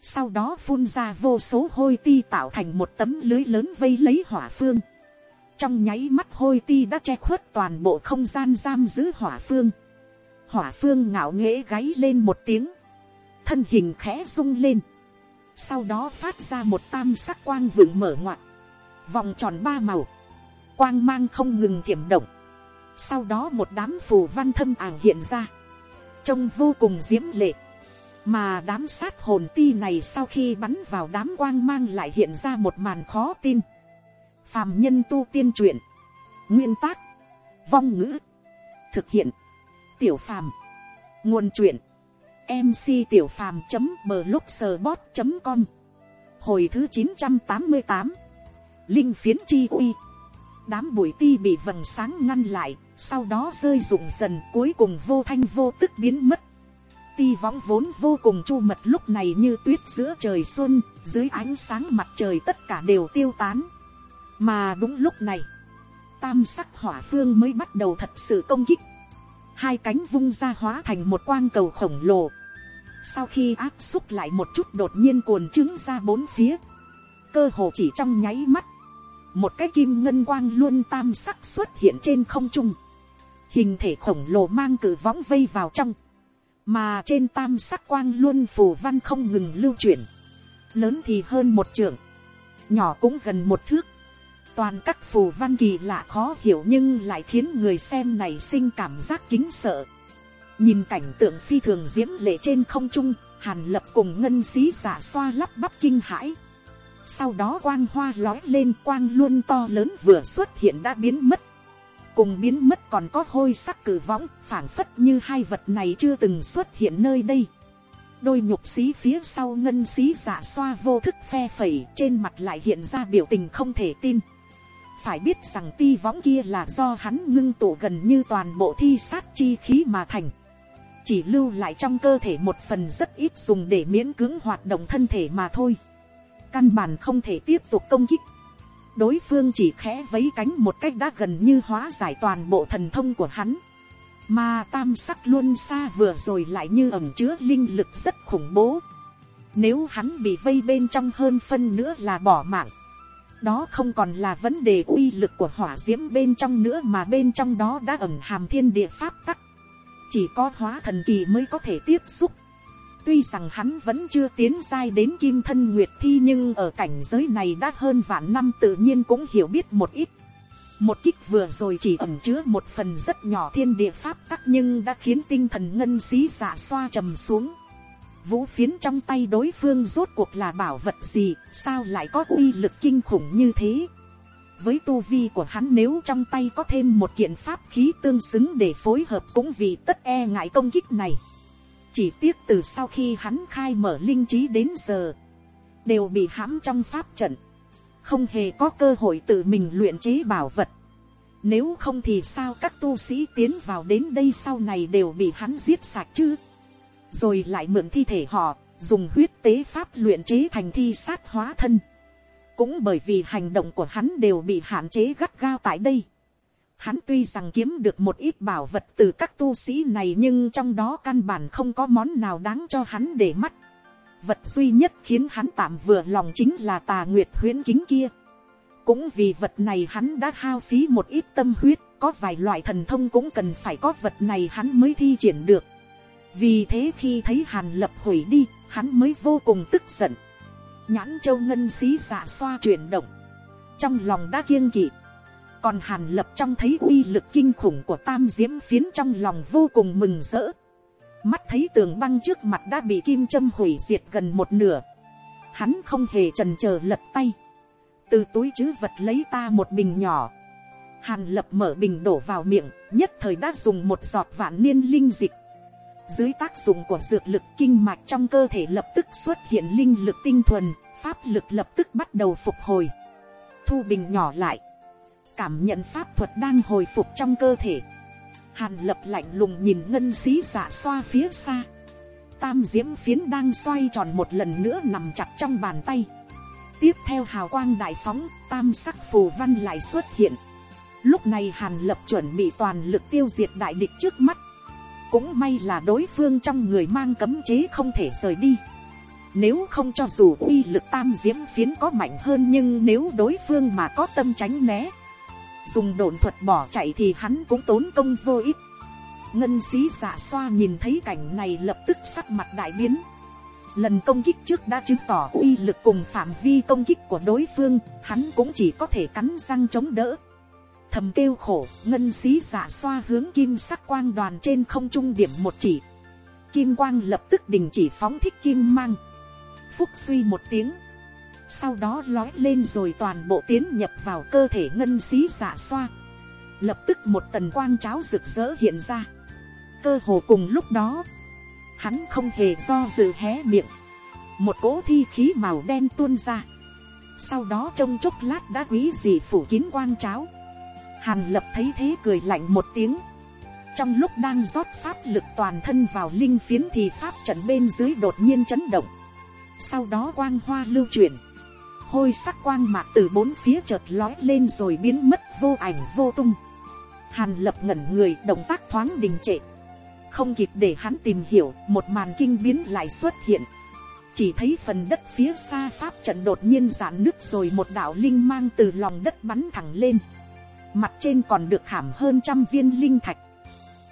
Sau đó phun ra vô số hôi ti tạo thành một tấm lưới lớn vây lấy hỏa phương. Trong nháy mắt hôi ti đã che khuất toàn bộ không gian giam giữ hỏa phương. Hỏa phương ngạo nghễ gáy lên một tiếng. Thân hình khẽ rung lên, sau đó phát ra một tam sắc quang vượng mở ngoặt, vòng tròn ba màu, quang mang không ngừng thiểm động, sau đó một đám phù văn thâm ảng hiện ra, trông vô cùng diễm lệ, mà đám sát hồn ti này sau khi bắn vào đám quang mang lại hiện ra một màn khó tin, phàm nhân tu tiên truyện, nguyên tác, vong ngữ, thực hiện, tiểu phàm, nguồn truyện, mc tiểu phàm blogspot com. Hồi thứ chín trăm tám mươi tám. Linh phiến chi uy. Đám bụi ti bị vầng sáng ngăn lại sau đó rơi rụng dần cuối cùng vô thanh vô tức biến mất. Ti võng vốn vô cùng chu mật lúc này như tuyết giữa trời xuân dưới ánh sáng mặt trời tất cả đều tiêu tán mà đúng lúc này tam sắc hỏa phương mới bắt đầu thật sự công kích. Hai cánh vung ra hóa thành một quang cầu khổng lồ. Sau khi áp xúc lại một chút đột nhiên cuồn trứng ra bốn phía, cơ hồ chỉ trong nháy mắt, một cái kim ngân quang luôn tam sắc xuất hiện trên không trung, hình thể khổng lồ mang cử võng vây vào trong, mà trên tam sắc quang luôn phù văn không ngừng lưu chuyển, lớn thì hơn một trượng, nhỏ cũng gần một thước, toàn các phù văn kỳ lạ khó hiểu nhưng lại khiến người xem này sinh cảm giác kính sợ. Nhìn cảnh tượng phi thường diễm lệ trên không trung, hàn lập cùng ngân xí giả xoa lắp bắp kinh hãi. Sau đó quang hoa lói lên, quang luôn to lớn vừa xuất hiện đã biến mất. Cùng biến mất còn có hôi sắc cử võng, phảng phất như hai vật này chưa từng xuất hiện nơi đây. Đôi nhục xí phía sau ngân xí giả xoa vô thức phe phẩy, trên mặt lại hiện ra biểu tình không thể tin phải biết rằng ti võng kia là do hắn ngưng tụ gần như toàn bộ thi sát chi khí mà thành chỉ lưu lại trong cơ thể một phần rất ít dùng để miễn cưỡng hoạt động thân thể mà thôi. Căn bản không thể tiếp tục công kích. Đối phương chỉ khẽ vấy cánh một cách đã gần như hóa giải toàn bộ thần thông của hắn. Mà tam sắc luôn xa vừa rồi lại như ẩm chứa linh lực rất khủng bố. Nếu hắn bị vây bên trong hơn phân nữa là bỏ mạng. Đó không còn là vấn đề uy lực của hỏa diễm bên trong nữa mà bên trong đó đã ẩn hàm thiên địa pháp tắc chỉ có hóa thần kỳ mới có thể tiếp xúc. Tuy rằng hắn vẫn chưa tiến sai đến kim thân nguyệt thi nhưng ở cảnh giới này đã hơn vạn năm tự nhiên cũng hiểu biết một ít. Một kích vừa rồi chỉ ẩn chứa một phần rất nhỏ thiên địa pháp tắc nhưng đã khiến tinh thần ngân xí giả xoa trầm xuống. Vũ phiến trong tay đối phương rốt cuộc là bảo vật gì, sao lại có uy lực kinh khủng như thế với tu vi của hắn nếu trong tay có thêm một kiện pháp khí tương xứng để phối hợp cũng vì tất e ngại công kích này. Chỉ tiếc từ sau khi hắn khai mở linh trí đến giờ, đều bị hãm trong pháp trận. Không hề có cơ hội tự mình luyện chế bảo vật. Nếu không thì sao các tu sĩ tiến vào đến đây sau này đều bị hắn giết sạch chứ? Rồi lại mượn thi thể họ, dùng huyết tế pháp luyện chế thành thi sát hóa thân cũng bởi vì hành động của hắn đều bị hạn chế gắt gao tại đây. Hắn tuy rằng kiếm được một ít bảo vật từ các tu sĩ này nhưng trong đó căn bản không có món nào đáng cho hắn để mắt. Vật duy nhất khiến hắn tạm vừa lòng chính là tà nguyệt huyễn kính kia. Cũng vì vật này hắn đã hao phí một ít tâm huyết, có vài loại thần thông cũng cần phải có vật này hắn mới thi triển được. Vì thế khi thấy hàn lập hủy đi, hắn mới vô cùng tức giận. Nhãn châu ngân xí giả xoa chuyển động, trong lòng đã kiêng kỵ, còn hàn lập trong thấy uy lực kinh khủng của tam diễm phiến trong lòng vô cùng mừng rỡ, mắt thấy tường băng trước mặt đã bị kim châm hủy diệt gần một nửa, hắn không hề trần chờ lật tay, từ túi chứ vật lấy ta một bình nhỏ, hàn lập mở bình đổ vào miệng, nhất thời đã dùng một giọt vạn niên linh dịch, dưới tác dụng của dược lực kinh mạch trong cơ thể lập tức xuất hiện linh lực tinh thuần, pháp lực lập tức bắt đầu phục hồi. Thu bình nhỏ lại. Cảm nhận pháp thuật đang hồi phục trong cơ thể. Hàn lập lạnh lùng nhìn ngân xí giả xoa phía xa. Tam diễm phiến đang xoay tròn một lần nữa nằm chặt trong bàn tay. Tiếp theo hào quang đại phóng, tam sắc phù văn lại xuất hiện. Lúc này hàn lập chuẩn bị toàn lực tiêu diệt đại địch trước mắt cũng may là đối phương trong người mang cấm chế không thể rời đi. Nếu không cho dù uy lực tam diễm phiến có mạnh hơn nhưng nếu đối phương mà có tâm tránh né. Dùng đồn thuật bỏ chạy thì hắn cũng tốn công vô ích. Ngân sĩ giả xoa nhìn thấy cảnh này lập tức sắc mặt đại biến. Lần công kích trước đã chứng tỏ uy lực cùng phạm vi công kích của đối phương, hắn cũng chỉ có thể cắn răng chống đỡ thầm kêu khổ, ngân xí giả xoa hướng kim sắc quang đoàn trên không trung điểm một chỉ. Kim quang lập tức đình chỉ phóng thích kim mang. Phúc suy một tiếng. Sau đó lói lên rồi toàn bộ tiến nhập vào cơ thể ngân xí giả xoa. Lập tức một tần quang cháo rực rỡ hiện ra. Cơ hồ cùng lúc đó, hắn không hề do dự hé miệng. Một cỗ thi khí màu đen tuôn ra. Sau đó trong chốc lát đã quý dị phủ kín quang cháo. Hàn lập thấy thế cười lạnh một tiếng. Trong lúc đang rót pháp lực toàn thân vào linh phiến thì pháp trận bên dưới đột nhiên chấn động. Sau đó quang hoa lưu chuyển. Hôi sắc quang mạc từ bốn phía chợt lói lên rồi biến mất vô ảnh vô tung. Hàn lập ngẩn người, động tác thoáng đình trệ. Không kịp để hắn tìm hiểu, một màn kinh biến lại xuất hiện. Chỉ thấy phần đất phía xa pháp trận đột nhiên giãn nứt rồi một đạo linh mang từ lòng đất bắn thẳng lên mặt trên còn được khảm hơn trăm viên linh thạch.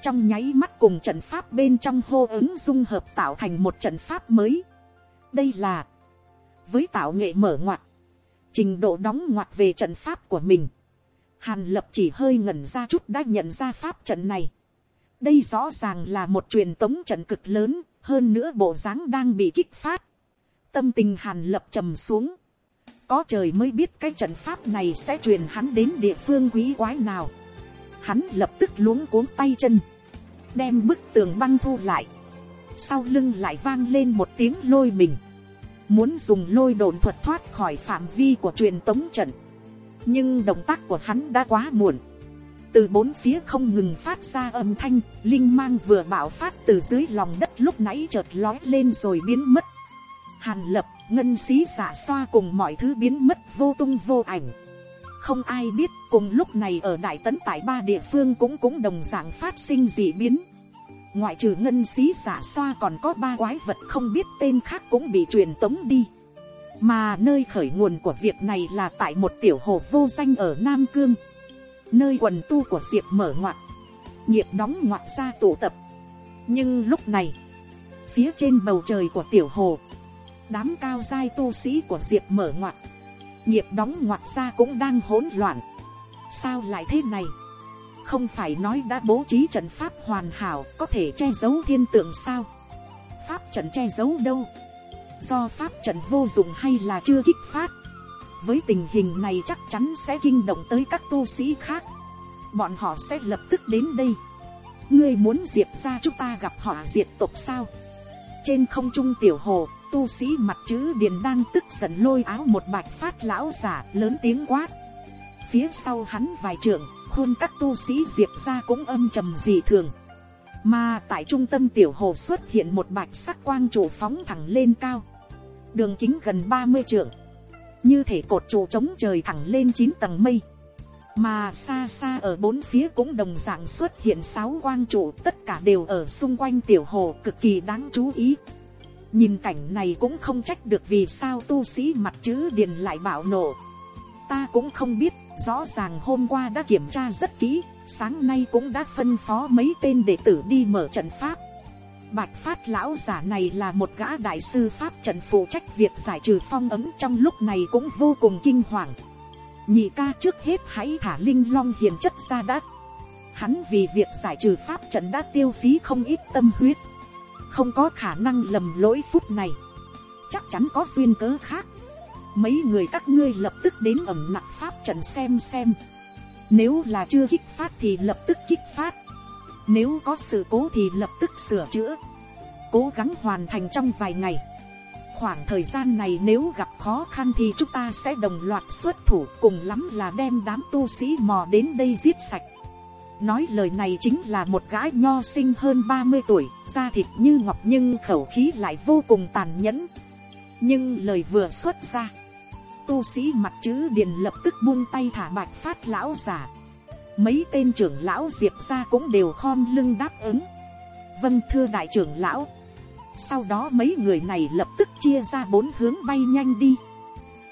Trong nháy mắt cùng trận pháp bên trong hô ứng dung hợp tạo thành một trận pháp mới. Đây là, với tạo nghệ mở ngoặt, trình độ đóng ngoặt về trận pháp của mình. Hàn lập chỉ hơi ngẩn ra chút đã nhận ra pháp trận này. Đây rõ ràng là một truyền tống trận cực lớn, hơn nữa bộ dáng đang bị kích phát. Tâm tình hàn lập trầm xuống có trời mới biết cái trận pháp này sẽ truyền hắn đến địa phương quý quái nào. Hắn lập tức luống cuống tay chân. Đem bức tường băng thu lại. Sau lưng lại vang lên một tiếng lôi mình. Muốn dùng lôi đồn thuật thoát khỏi phạm vi của truyền tống trận. Nhưng động tác của hắn đã quá muộn. Từ bốn phía không ngừng phát ra âm thanh, linh mang vừa bạo phát từ dưới lòng đất lúc nãy chợt lói lên rồi biến mất. Hàn lập ngân xí giả xoa cùng mọi thứ biến mất vô tung vô ảnh. Không ai biết cùng lúc này ở Đại Tấn tại ba địa phương cũng cũng đồng dạng phát sinh dị biến. Ngoại trừ ngân xí giả xoa còn có ba quái vật không biết tên khác cũng bị truyền tống đi. Mà nơi khởi nguồn của việc này là tại một tiểu hồ vô danh ở Nam Cương. Nơi quần tu của Diệp mở ngoặt. Nghiệp đóng ngoặt ra tụ tập. Nhưng lúc này, phía trên bầu trời của tiểu hồ đám cao giai tu sĩ của diệp mở ngoặt. Nghiệp đóng ngoặt ra cũng đang hỗn loạn. Sao lại thế này? Không phải nói đã bố trí trận pháp hoàn hảo có thể che giấu thiên tượng sao? Pháp trận che giấu đâu? Do pháp trận vô dụng hay là chưa kích phát? Với tình hình này chắc chắn sẽ kinh động tới các tu sĩ khác. Bọn họ sẽ lập tức đến đây. Ngươi muốn diệt ra chúng ta gặp họ diệt tộc sao? Trên không trung tiểu hồ tu sĩ mặt chữ điền đang tức giận lôi áo một bạch phát lão giả lớn tiếng quát. Phía sau hắn vài trượng khuôn các tu sĩ diệp ra cũng âm trầm dị thường. Mà tại trung tâm tiểu hồ xuất hiện một bạch sắc quang trụ phóng thẳng lên cao. Đường kính gần ba mươi trượng. Như thể cột trụ chống trời thẳng lên chín tầng mây. Mà xa xa ở bốn phía cũng đồng dạng xuất hiện sáu quang trụ, tất cả đều ở xung quanh tiểu hồ cực kỳ đáng chú ý nhìn cảnh này cũng không trách được vì sao tu sĩ mặt chữ điền lại bạo nổ ta cũng không biết, rõ ràng hôm qua đã kiểm tra rất kỹ, sáng nay cũng đã phân phó mấy tên đệ tử đi mở trận pháp Bạch phát lão giả này là một gã đại sư pháp trận phụ trách việc giải trừ phong ấm trong lúc này cũng vô cùng kinh hoàng. Nhị ca trước hết hãy thả linh long hiền chất ra đắt Hắn vì việc giải trừ pháp trận đã tiêu phí không ít tâm huyết. Không có khả năng lầm lỗi phút này. Chắc chắn có duyên cớ khác. Mấy người các ngươi lập tức đến ẩm nặc pháp trận xem xem. Nếu là chưa kích phát thì lập tức kích phát nếu có sự cố thì lập tức sửa chữa. Cố gắng hoàn thành trong vài ngày. Khoảng thời gian này nếu gặp khó khăn thì chúng ta sẽ đồng loạt xuất thủ cùng lắm là đem đám tu sĩ mò đến đây giết sạch. Nói lời này chính là một gái nho sinh hơn 30 tuổi, da thịt như ngọc nhưng khẩu khí lại vô cùng tàn nhẫn. Nhưng lời vừa xuất ra, tu sĩ mặt chữ điền lập tức buông tay thả bạch phát lão giả. Mấy tên trưởng lão diệp ra cũng đều khom lưng đáp ứng. Vâng thưa đại trưởng lão. Sau đó mấy người này lập tức chia ra bốn hướng bay nhanh đi.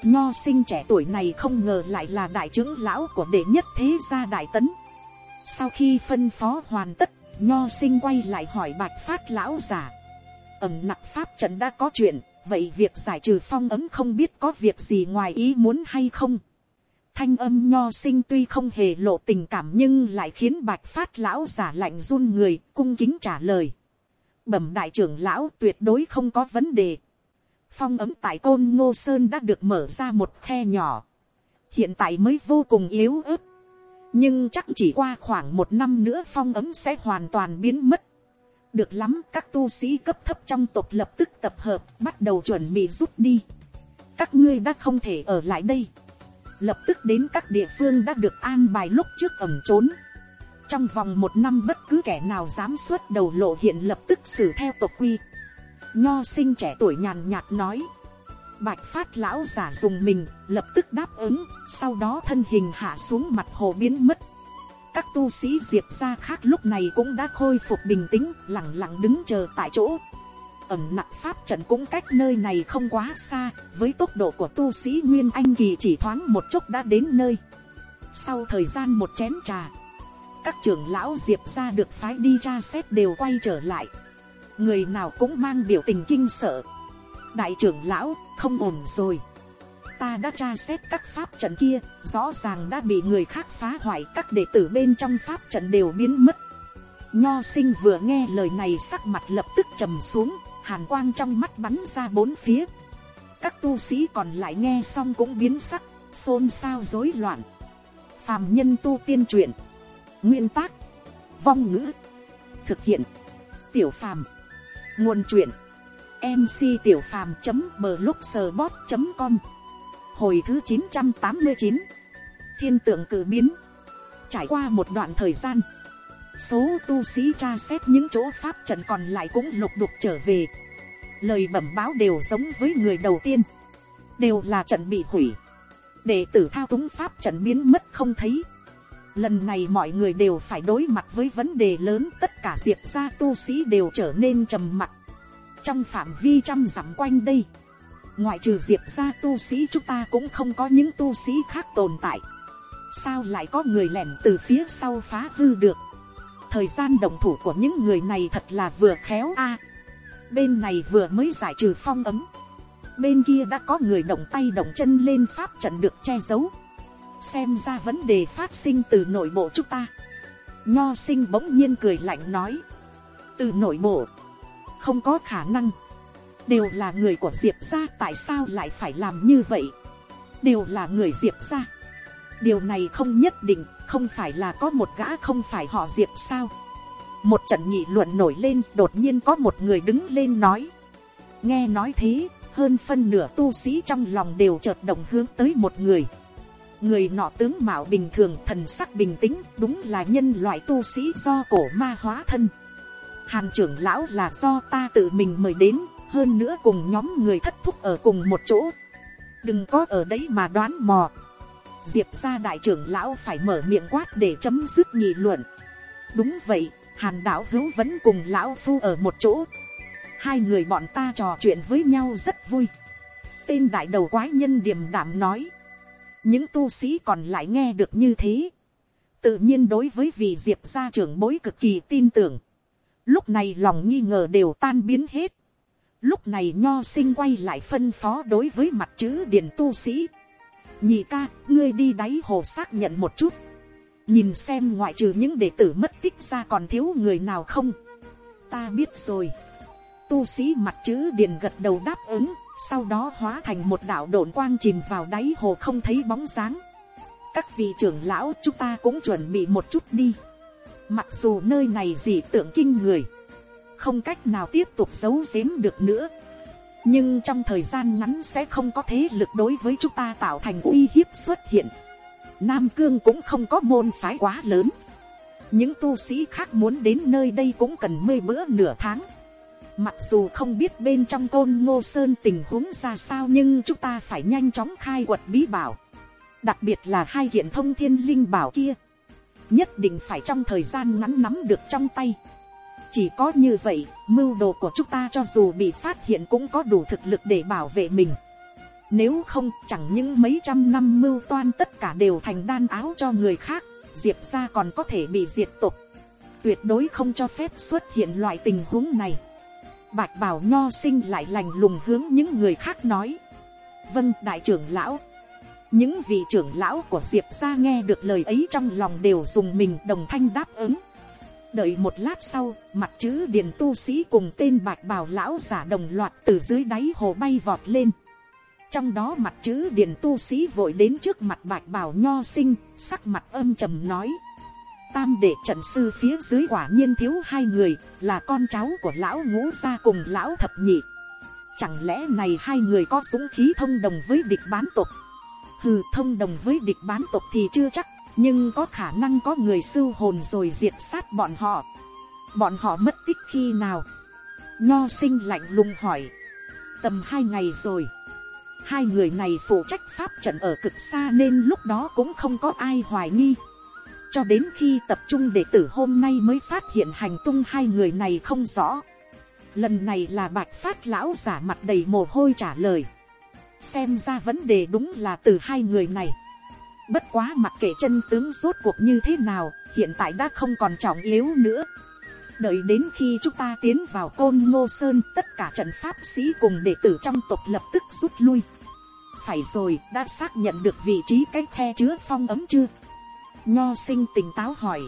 Nho sinh trẻ tuổi này không ngờ lại là đại trưởng lão của đệ nhất thế gia đại tấn sau khi phân phó hoàn tất nho sinh quay lại hỏi bạch phát lão giả ẩm nặc pháp trận đã có chuyện vậy việc giải trừ phong ấm không biết có việc gì ngoài ý muốn hay không Thanh âm nho sinh tuy không hề lộ tình cảm nhưng lại khiến bạch phát lão giả lạnh run người, cung kính trả lời. Bẩm đại trưởng lão tuyệt đối không có vấn đề. Phong ấm tại côn ngô sơn đã được mở ra một khe nhỏ. Hiện tại mới vô cùng yếu ớt. Nhưng chắc chỉ qua khoảng một năm nữa phong ấm sẽ hoàn toàn biến mất. Được lắm, các tu sĩ cấp thấp trong tộc lập tức tập hợp, bắt đầu chuẩn bị rút đi. Các ngươi đã không thể ở lại đây lập tức đến các địa phương đã được an bài lúc trước ẩm trốn. Trong vòng một năm bất cứ kẻ nào dám xuất đầu lộ hiện lập tức xử theo tộc quy. Nho sinh trẻ tuổi nhàn nhạt nói. Bạch phát lão giả dùng mình, lập tức đáp ứng, sau đó thân hình hạ xuống mặt hồ biến mất. Các tu sĩ diệp ra khác lúc này cũng đã khôi phục bình tĩnh, lặng lặng đứng chờ tại chỗ ẩm nặng pháp trận cũng cách nơi này không quá xa, với tốc độ của tu sĩ Nguyên Anh Kỳ chỉ thoáng một chút đã đến nơi. Sau thời gian một chén trà, các trưởng lão Diệp ra được phái đi tra xét đều quay trở lại. Người nào cũng mang biểu tình kinh sợ. Đại trưởng lão, không ổn rồi. Ta đã tra xét các pháp trận kia, rõ ràng đã bị người khác phá hoại các đệ tử bên trong pháp trận đều biến mất. Nho sinh vừa nghe lời này sắc mặt lập tức trầm xuống, hàn quang trong mắt bắn ra bốn phía. Các tu sĩ còn lại nghe xong cũng biến sắc, xôn xao rối loạn. Phàm nhân tu tiên truyện. Nguyên tác. Vong ngữ. Thực hiện. Tiểu phàm. Nguồn truyện. MC tiểu phàm.blogspot.com Hồi thứ 989 Thiên tượng cử biến Trải qua một đoạn thời gian, Số tu sĩ tra xét những chỗ pháp trận còn lại cũng lục đục trở về. Lời bẩm báo đều giống với người đầu tiên. Đều là trận bị hủy. Đệ tử thao túng pháp trận biến mất không thấy. Lần này mọi người đều phải đối mặt với vấn đề lớn. Tất cả diệp gia tu sĩ đều trở nên trầm mặc. Trong phạm vi trăm dặm quanh đây. Ngoại trừ diệp gia tu sĩ chúng ta cũng không có những tu sĩ khác tồn tại. Sao lại có người lẻn từ phía sau phá hư được? Thời gian đồng thủ của những người này thật là vừa khéo a. Bên này vừa mới giải trừ phong ấm. Bên kia đã có người động tay động chân lên pháp trận được che giấu. Xem ra vấn đề phát sinh từ nội bộ chúng ta. Nho sinh bỗng nhiên cười lạnh nói. Từ nội bộ không có khả năng. Đều là người của diệp ra tại sao lại phải làm như vậy? Đều là người diệp ra điều này không nhất định, không phải là có một gã không phải họ diệp sao? Một trận nhị luận nổi lên, đột nhiên có một người đứng lên nói. Nghe nói thế, hơn phân nửa tu sĩ trong lòng đều chợt động hướng tới một người. Người nọ tướng mạo bình thường, thần sắc bình tĩnh, đúng là nhân loại tu sĩ do cổ ma hóa thân hàn trưởng lão là do ta tự mình mời đến, hơn nữa cùng nhóm người thất thúc ở cùng một chỗ. Đừng có ở đấy mà đoán mò. Diệp ra đại trưởng lão phải mở miệng quát để chấm dứt nghị luận. Đúng vậy, hàn đạo hữu vẫn cùng lão phu ở một chỗ. Hai người bọn ta trò chuyện với nhau rất vui. Tên đại đầu quái nhân điềm đạm nói. Những tu sĩ còn lại nghe được như thế. Tự nhiên đối với vị diệp gia trưởng bối cực kỳ tin tưởng lúc này lòng nghi ngờ đều tan biến hết. lúc này nho sinh quay lại phân phó đối với mặt chữ điền tu sĩ. nhị ca, ngươi đi đáy hồ xác nhận một chút. nhìn xem ngoại trừ những đệ tử mất tích ra còn thiếu người nào không. ta biết rồi. tu sĩ mặt chữ điền gật đầu đáp ứng, sau đó hóa thành một đạo đồn quang chìm vào đáy hồ không thấy bóng dáng. các vị trưởng lão chúng ta cũng chuẩn bị một chút đi Mặc dù nơi này dị tượng kinh người. Không cách nào tiếp tục giấu giếm được nữa. Nhưng trong thời gian ngắn sẽ không có thế lực đối với chúng ta tạo thành uy hiếp xuất hiện. Nam Cương cũng không có môn phái quá lớn. Những tu sĩ khác muốn đến nơi đây cũng cần mười bữa nửa tháng. Mặc dù không biết bên trong côn ngô sơn tình huống ra sao nhưng chúng ta phải nhanh chóng khai quật bí bảo. Đặc biệt là hai kiện thông thiên linh bảo kia nhất định phải trong thời gian ngắn nắm được trong tay. chỉ có như vậy, mưu đồ của chúng ta cho dù bị phát hiện cũng có đủ thực lực để bảo vệ mình. nếu không chẳng những mấy trăm năm mưu toan tất cả đều thành đan áo cho người khác, diệp ra còn có thể bị diệt tục. tuyệt đối không cho phép xuất hiện loại tình huống này. bạch bảo nho sinh lại lành lùng hướng những người khác nói. vâng đại trưởng lão những vị trưởng lão của diệp ra nghe được lời ấy trong lòng đều dùng mình đồng thanh đáp ứng. Đợi một lát sau, mặt chữ điền tu sĩ cùng tên bạch bào lão giả đồng loạt từ dưới đáy hồ bay vọt lên. Trong đó mặt chữ điền tu sĩ vội đến trước mặt bạch bào nho sinh, sắc mặt âm trầm nói. Tam đệ trận sư phía dưới quả nhiên thiếu hai người, là con cháu của lão ngũ gia cùng lão thập nhị. Chẳng lẽ này hai người có súng khí thông đồng với địch bán tục hừ, thông đồng với địch bán tộc thì chưa chắc, nhưng có khả năng có người sưu hồn rồi diệt sát bọn họ. Bọn họ mất tích khi nào? Nho sinh lạnh lùng hỏi. Tầm hai ngày rồi. Hai người này phụ trách pháp trận ở cực xa nên lúc đó cũng không có ai hoài nghi. Cho đến khi tập trung đệ tử hôm nay mới phát hiện hành tung hai người này không rõ. Lần này là bạch phát lão giả mặt đầy mồ hôi trả lời xem ra vấn đề đúng là từ hai người này. Bất quá mặc kệ chân tướng rốt cuộc như thế nào, hiện tại đã không còn trọng yếu nữa. Đợi đến khi chúng ta tiến vào côn ngô sơn, tất cả trận pháp sĩ cùng đệ tử trong tộc lập tức rút lui. Phải rồi, đã xác nhận được vị trí cái khe chứa phong ấm chưa? Nho sinh tỉnh táo hỏi.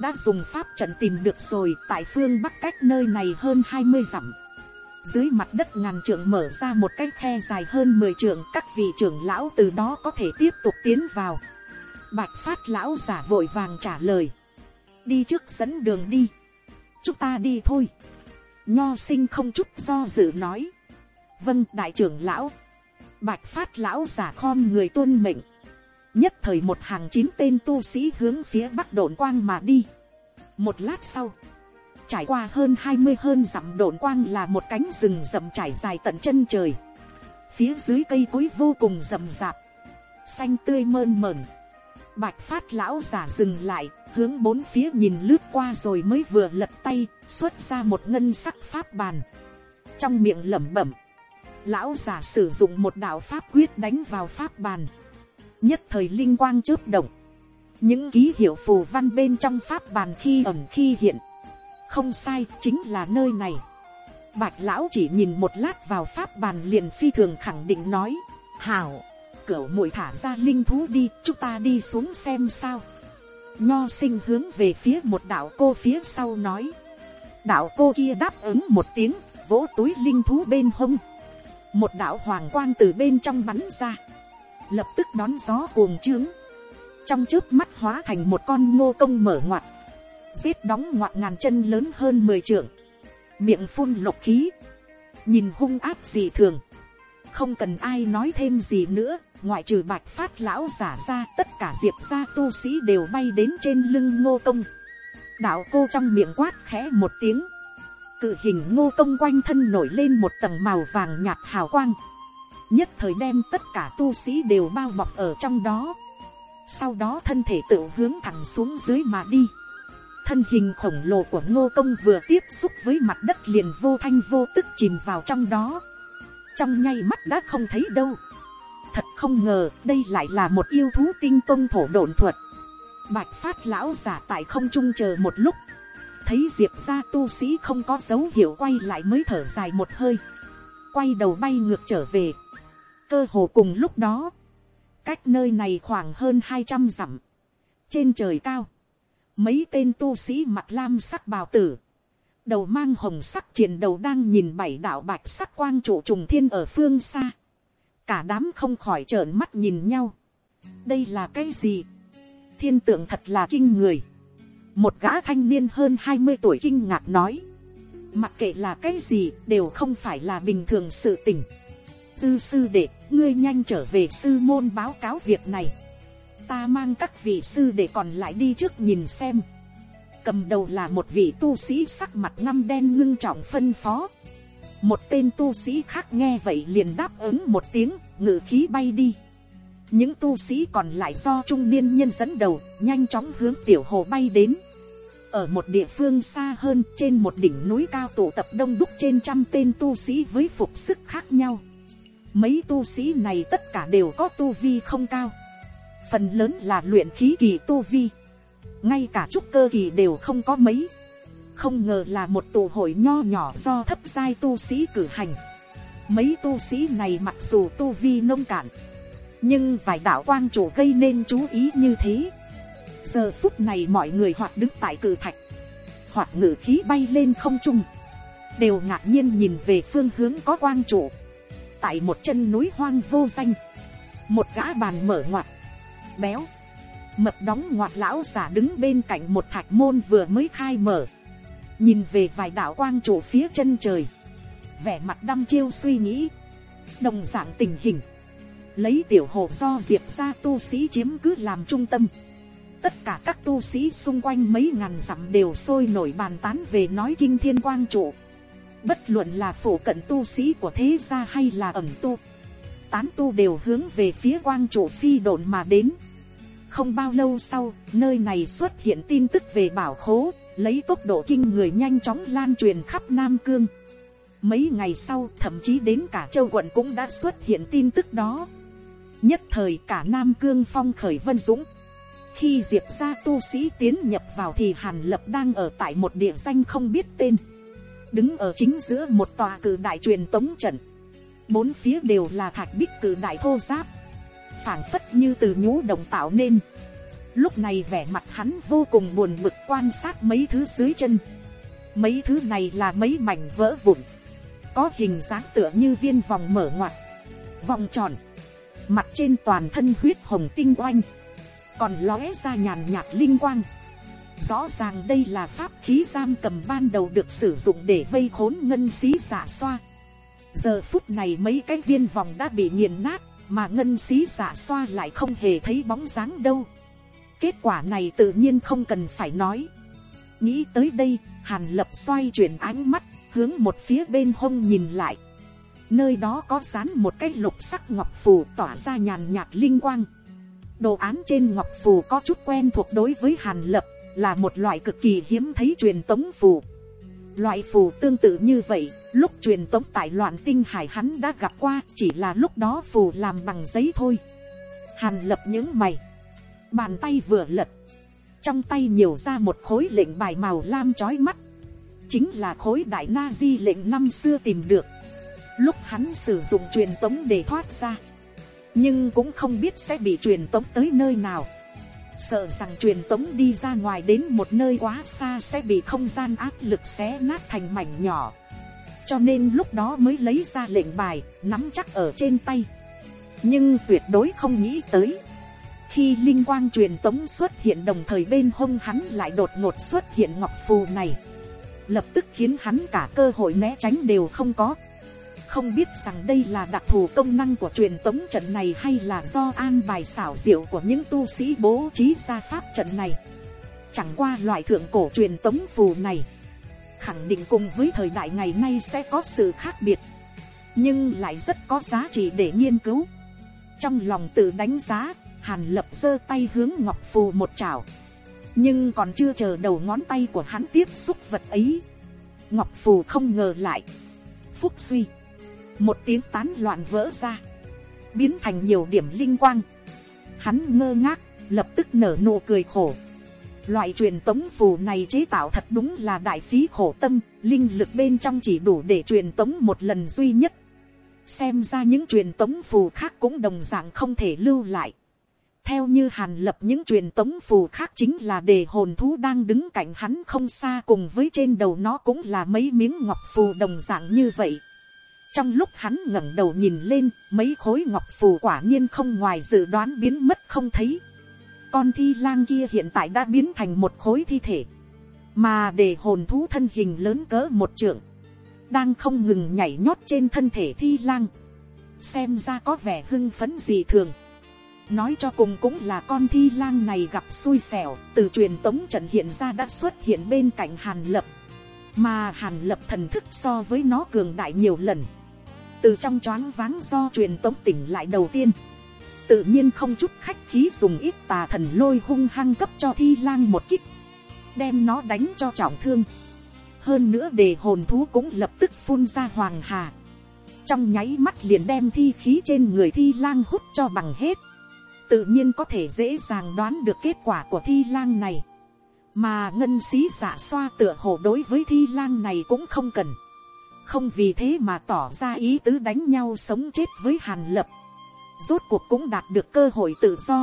Đã dùng pháp trận tìm được rồi, tại phương bắc cách nơi này hơn hai mươi dặm dưới mặt đất ngàn trượng mở ra một cái khe dài hơn mười trượng, các vị trưởng lão từ đó có thể tiếp tục tiến vào. Bạch phát lão giả vội vàng trả lời. Đi trước dẫn đường đi. Chúng ta đi thôi. Nho sinh không chút do dự nói. Vâng đại trưởng lão. Bạch phát lão giả khom người tuân mệnh. Nhất thời một hàng chín tên tu sĩ hướng phía bắc độn quang mà đi. Một lát sau trải qua hơn hai mươi hơn dặm đồn quang là một cánh rừng rậm trải dài tận chân trời. Phía dưới cây cối vô cùng rậm rạp, xanh tươi mơn mởn. Bạch phát lão giả dừng lại, hướng bốn phía nhìn lướt qua rồi mới vừa lật tay, xuất ra một ngân sắc pháp bàn. Trong miệng lẩm bẩm, lão giả sử dụng một đạo pháp quyết đánh vào pháp bàn. Nhất thời linh quang chớp động. Những ký hiệu phù văn bên trong pháp bàn khi ẩn khi hiện không sai, chính là nơi này. Bạch lão chỉ nhìn một lát vào pháp bàn liền phi thường khẳng định nói. Hảo cửa muội thả ra linh thú đi, chúng ta đi xuống xem sao. Nho sinh hướng về phía một đạo cô phía sau nói. Đạo cô kia đáp ứng một tiếng, vỗ túi linh thú bên hông. Một đạo hoàng quang từ bên trong bắn ra. Lập tức đón gió cuồng trướng. Trong trước mắt hóa thành một con ngô công mở ngoặt giết đóng ngoặt ngàn chân lớn hơn mười trượng, miệng phun lục khí, nhìn hung áp gì thường, không cần ai nói thêm gì nữa, ngoại trừ bạch phát lão giả ra tất cả diệp gia tu sĩ đều bay đến trên lưng ngô công. đạo cô trong miệng quát khẽ một tiếng, cự hình ngô công quanh thân nổi lên một tầng màu vàng nhạt hào quang, nhất thời đem tất cả tu sĩ đều bao bọc ở trong đó. sau đó thân thể tự hướng thẳng xuống dưới mà đi thân hình khổng lồ của ngô công vừa tiếp xúc với mặt đất liền vô thanh vô tức chìm vào trong đó. Trong nhay mắt đã không thấy đâu. Thật không ngờ đây lại là một yêu thú tinh tông thổ độn thuật. Bạch phát lão giả tại không trung chờ một lúc. Thấy diệp ra tu sĩ không có dấu hiệu quay lại mới thở dài một hơi, quay đầu bay ngược trở về, cơ hồ cùng lúc đó, cách nơi này khoảng hơn hai trăm dặm, trên trời cao, mấy tên tu sĩ mặt lam sắc bào tử, đầu mang hồng sắc triển đầu đang nhìn bảy đạo bạch sắc quang trụ trùng thiên ở phương xa, cả đám không khỏi trợn mắt nhìn nhau, đây là cái gì, thiên tượng thật là kinh người, một gã thanh niên hơn hai mươi tuổi kinh ngạc nói, mặc kệ là cái gì đều không phải là bình thường sự tình. Dư sư đệ, ngươi nhanh trở về sư môn báo cáo việc này. Ta mang các vị sư để còn lại đi trước nhìn xem. Cầm đầu là một vị tu sĩ sắc mặt ngăm đen ngưng trọng phân phó. Một tên tu sĩ khác nghe vậy liền đáp ứng một tiếng, ngự khí bay đi. Những tu sĩ còn lại do trung niên nhân dẫn đầu, nhanh chóng hướng tiểu hồ bay đến ở một địa phương xa hơn trên một đỉnh núi cao tụ tập đông đúc trên trăm tên tu sĩ với phục sức khác nhau. Mấy tu sĩ này tất cả đều có tu vi không cao. Phần lớn là luyện khí kỳ tu vi. Ngay cả trúc cơ kỳ đều không có mấy. Không ngờ là một tù hội nho nhỏ do thấp giai tu sĩ cử hành. Mấy tu sĩ này mặc dù tu vi nông cạn. Nhưng vài đạo quang chủ gây nên chú ý như thế giờ phút này mọi người hoặc đứng tại cử thạch, hoặc ngự khí bay lên không trung, đều ngạc nhiên nhìn về phương hướng có quang chủ. tại một chân núi hoang vô danh, một gã bàn mở ngoặt béo. Mập đóng ngoặt lão giả đứng bên cạnh một thạch môn vừa mới khai mở. Nhìn về vài đạo quang trụ phía chân trời. Vẻ mặt đăm chiêu suy nghĩ. Đồng dạng tình hình. Lấy tiểu hồ do diệp ra tu sĩ chiếm cứ làm trung tâm. Tất cả các tu sĩ xung quanh mấy ngàn dặm đều sôi nổi bàn tán về nói kinh thiên quang trụ. Bất luận là phổ cận tu sĩ của thế gia hay là ẩm tu. Tán tu đều hướng về phía quang chủ phi độn mà đến. Không bao lâu sau, nơi này xuất hiện tin tức về bảo khố, lấy tốc độ kinh người nhanh chóng lan truyền khắp Nam Cương. Mấy ngày sau, thậm chí đến cả châu quận cũng đã xuất hiện tin tức đó. Nhất thời cả Nam Cương phong khởi vân dũng khi diệp gia tu sĩ tiến nhập vào thì hàn lập đang ở tại một địa danh không biết tên đứng ở chính giữa một tòa cử đại truyền tống trận bốn phía đều là thạch bích cử đại thô giáp. Phảng phất như từ nhũ đồng tạo nên. Lúc này vẻ mặt hắn vô cùng buồn bực quan sát mấy thứ dưới chân. Mấy thứ này là mấy mảnh vỡ vụn. Có hình dáng tựa như viên vòng mở ngoặt vòng tròn. Mặt trên toàn thân huyết hồng tinh oanh. Còn lóe ra nhàn nhạt linh quang. Rõ ràng đây là pháp khí giam cầm ban đầu được sử dụng để vây khốn ngân xí giả xoa. Giờ phút này mấy cái viên vòng đã bị nghiền nát, mà ngân xí giả xoa lại không hề thấy bóng dáng đâu. Kết quả này tự nhiên không cần phải nói. Nghĩ tới đây, Hàn Lập xoay chuyển ánh mắt, hướng một phía bên hông nhìn lại. Nơi đó có dán một cái lục sắc ngọc phù tỏa ra nhàn nhạt linh quang. Đồ án trên ngọc phù có chút quen thuộc đối với Hàn Lập, là một loại cực kỳ hiếm thấy truyền tống phù. Loại phù tương tự như vậy, lúc truyền tống tại loạn tinh hải hắn đã gặp qua, chỉ là lúc đó phù làm bằng giấy thôi. Hàn Lập những mày, bàn tay vừa lật, trong tay nhiều ra một khối lệnh bài màu lam chói mắt. Chính là khối đại na di lệnh năm xưa tìm được. Lúc hắn sử dụng truyền tống để thoát ra nhưng cũng không biết sẽ bị truyền tống tới nơi nào sợ rằng truyền tống đi ra ngoài đến một nơi quá xa sẽ bị không gian áp lực xé nát thành mảnh nhỏ cho nên lúc đó mới lấy ra lệnh bài nắm chắc ở trên tay. Nhưng tuyệt đối không nghĩ tới khi linh quang truyền tống xuất hiện đồng thời bên hông hắn lại đột ngột xuất hiện ngọc phù này. Lập tức khiến hắn cả cơ hội né tránh đều không có. Không biết rằng đây là đặc thù công năng của truyền tống trận này hay là do an bài xảo diệu của những tu sĩ bố trí ra pháp trận này. Chẳng qua loại thượng cổ truyền tống phù này, khẳng định cùng với thời đại ngày nay sẽ có sự khác biệt, nhưng lại rất có giá trị để nghiên cứu. Trong lòng tự đánh giá, Hàn lập giơ tay hướng ngọc phù một chảo. Nhưng còn chưa chờ đầu ngón tay của hắn tiếp xúc vật ấy. Ngọc phù không ngờ lại. Phúc suy một tiếng tán loạn vỡ ra, biến thành nhiều điểm linh quang. Hắn ngơ ngác, lập tức nở nụ cười khổ. Loại truyền tống phù này chế tạo thật đúng là đại phí khổ tâm, linh lực bên trong chỉ đủ để truyền tống một lần duy nhất. Xem ra những truyền tống phù khác cũng đồng dạng không thể lưu lại. Theo như hàn lập những truyền tống phù khác chính là đề hồn thú đang đứng cạnh hắn không xa cùng với trên đầu nó cũng là mấy miếng ngọc phù đồng dạng như vậy. Trong lúc hắn ngẩng đầu nhìn lên, mấy khối ngọc phù quả nhiên không ngoài dự đoán biến mất không thấy. Con thi lang kia hiện tại đã biến thành một khối thi thể. Mà để hồn thú thân hình lớn cỡ một trượng. Đang không ngừng nhảy nhót trên thân thể thi lang. Xem ra có vẻ hưng phấn gì thường. Nói cho cùng cũng là con thi lang này gặp xui xẻo, từ truyền tống trận hiện ra đã xuất hiện bên cạnh Hàn Lập. Mà Hàn Lập thần thức so với nó cường đại nhiều lần. Từ trong choáng váng do truyền tống tỉnh lại đầu tiên. Tự nhiên không chút khách khí dùng ít tà thần lôi hung hăng cấp cho thi lang một kích. Đem nó đánh cho trọng thương. Hơn nữa để hồn thú cũng lập tức phun ra hoàng hà. Trong nháy mắt liền đem thi khí trên người thi lang hút cho bằng hết tự nhiên có thể dễ dàng đoán được kết quả của thi lang này. Mà ngân sĩ giả xoa tựa hồ đối với thi lang này cũng không cần. Không vì thế mà tỏ ra ý tứ đánh nhau sống chết với Hàn Lập. Rốt cuộc cũng đạt được cơ hội tự do.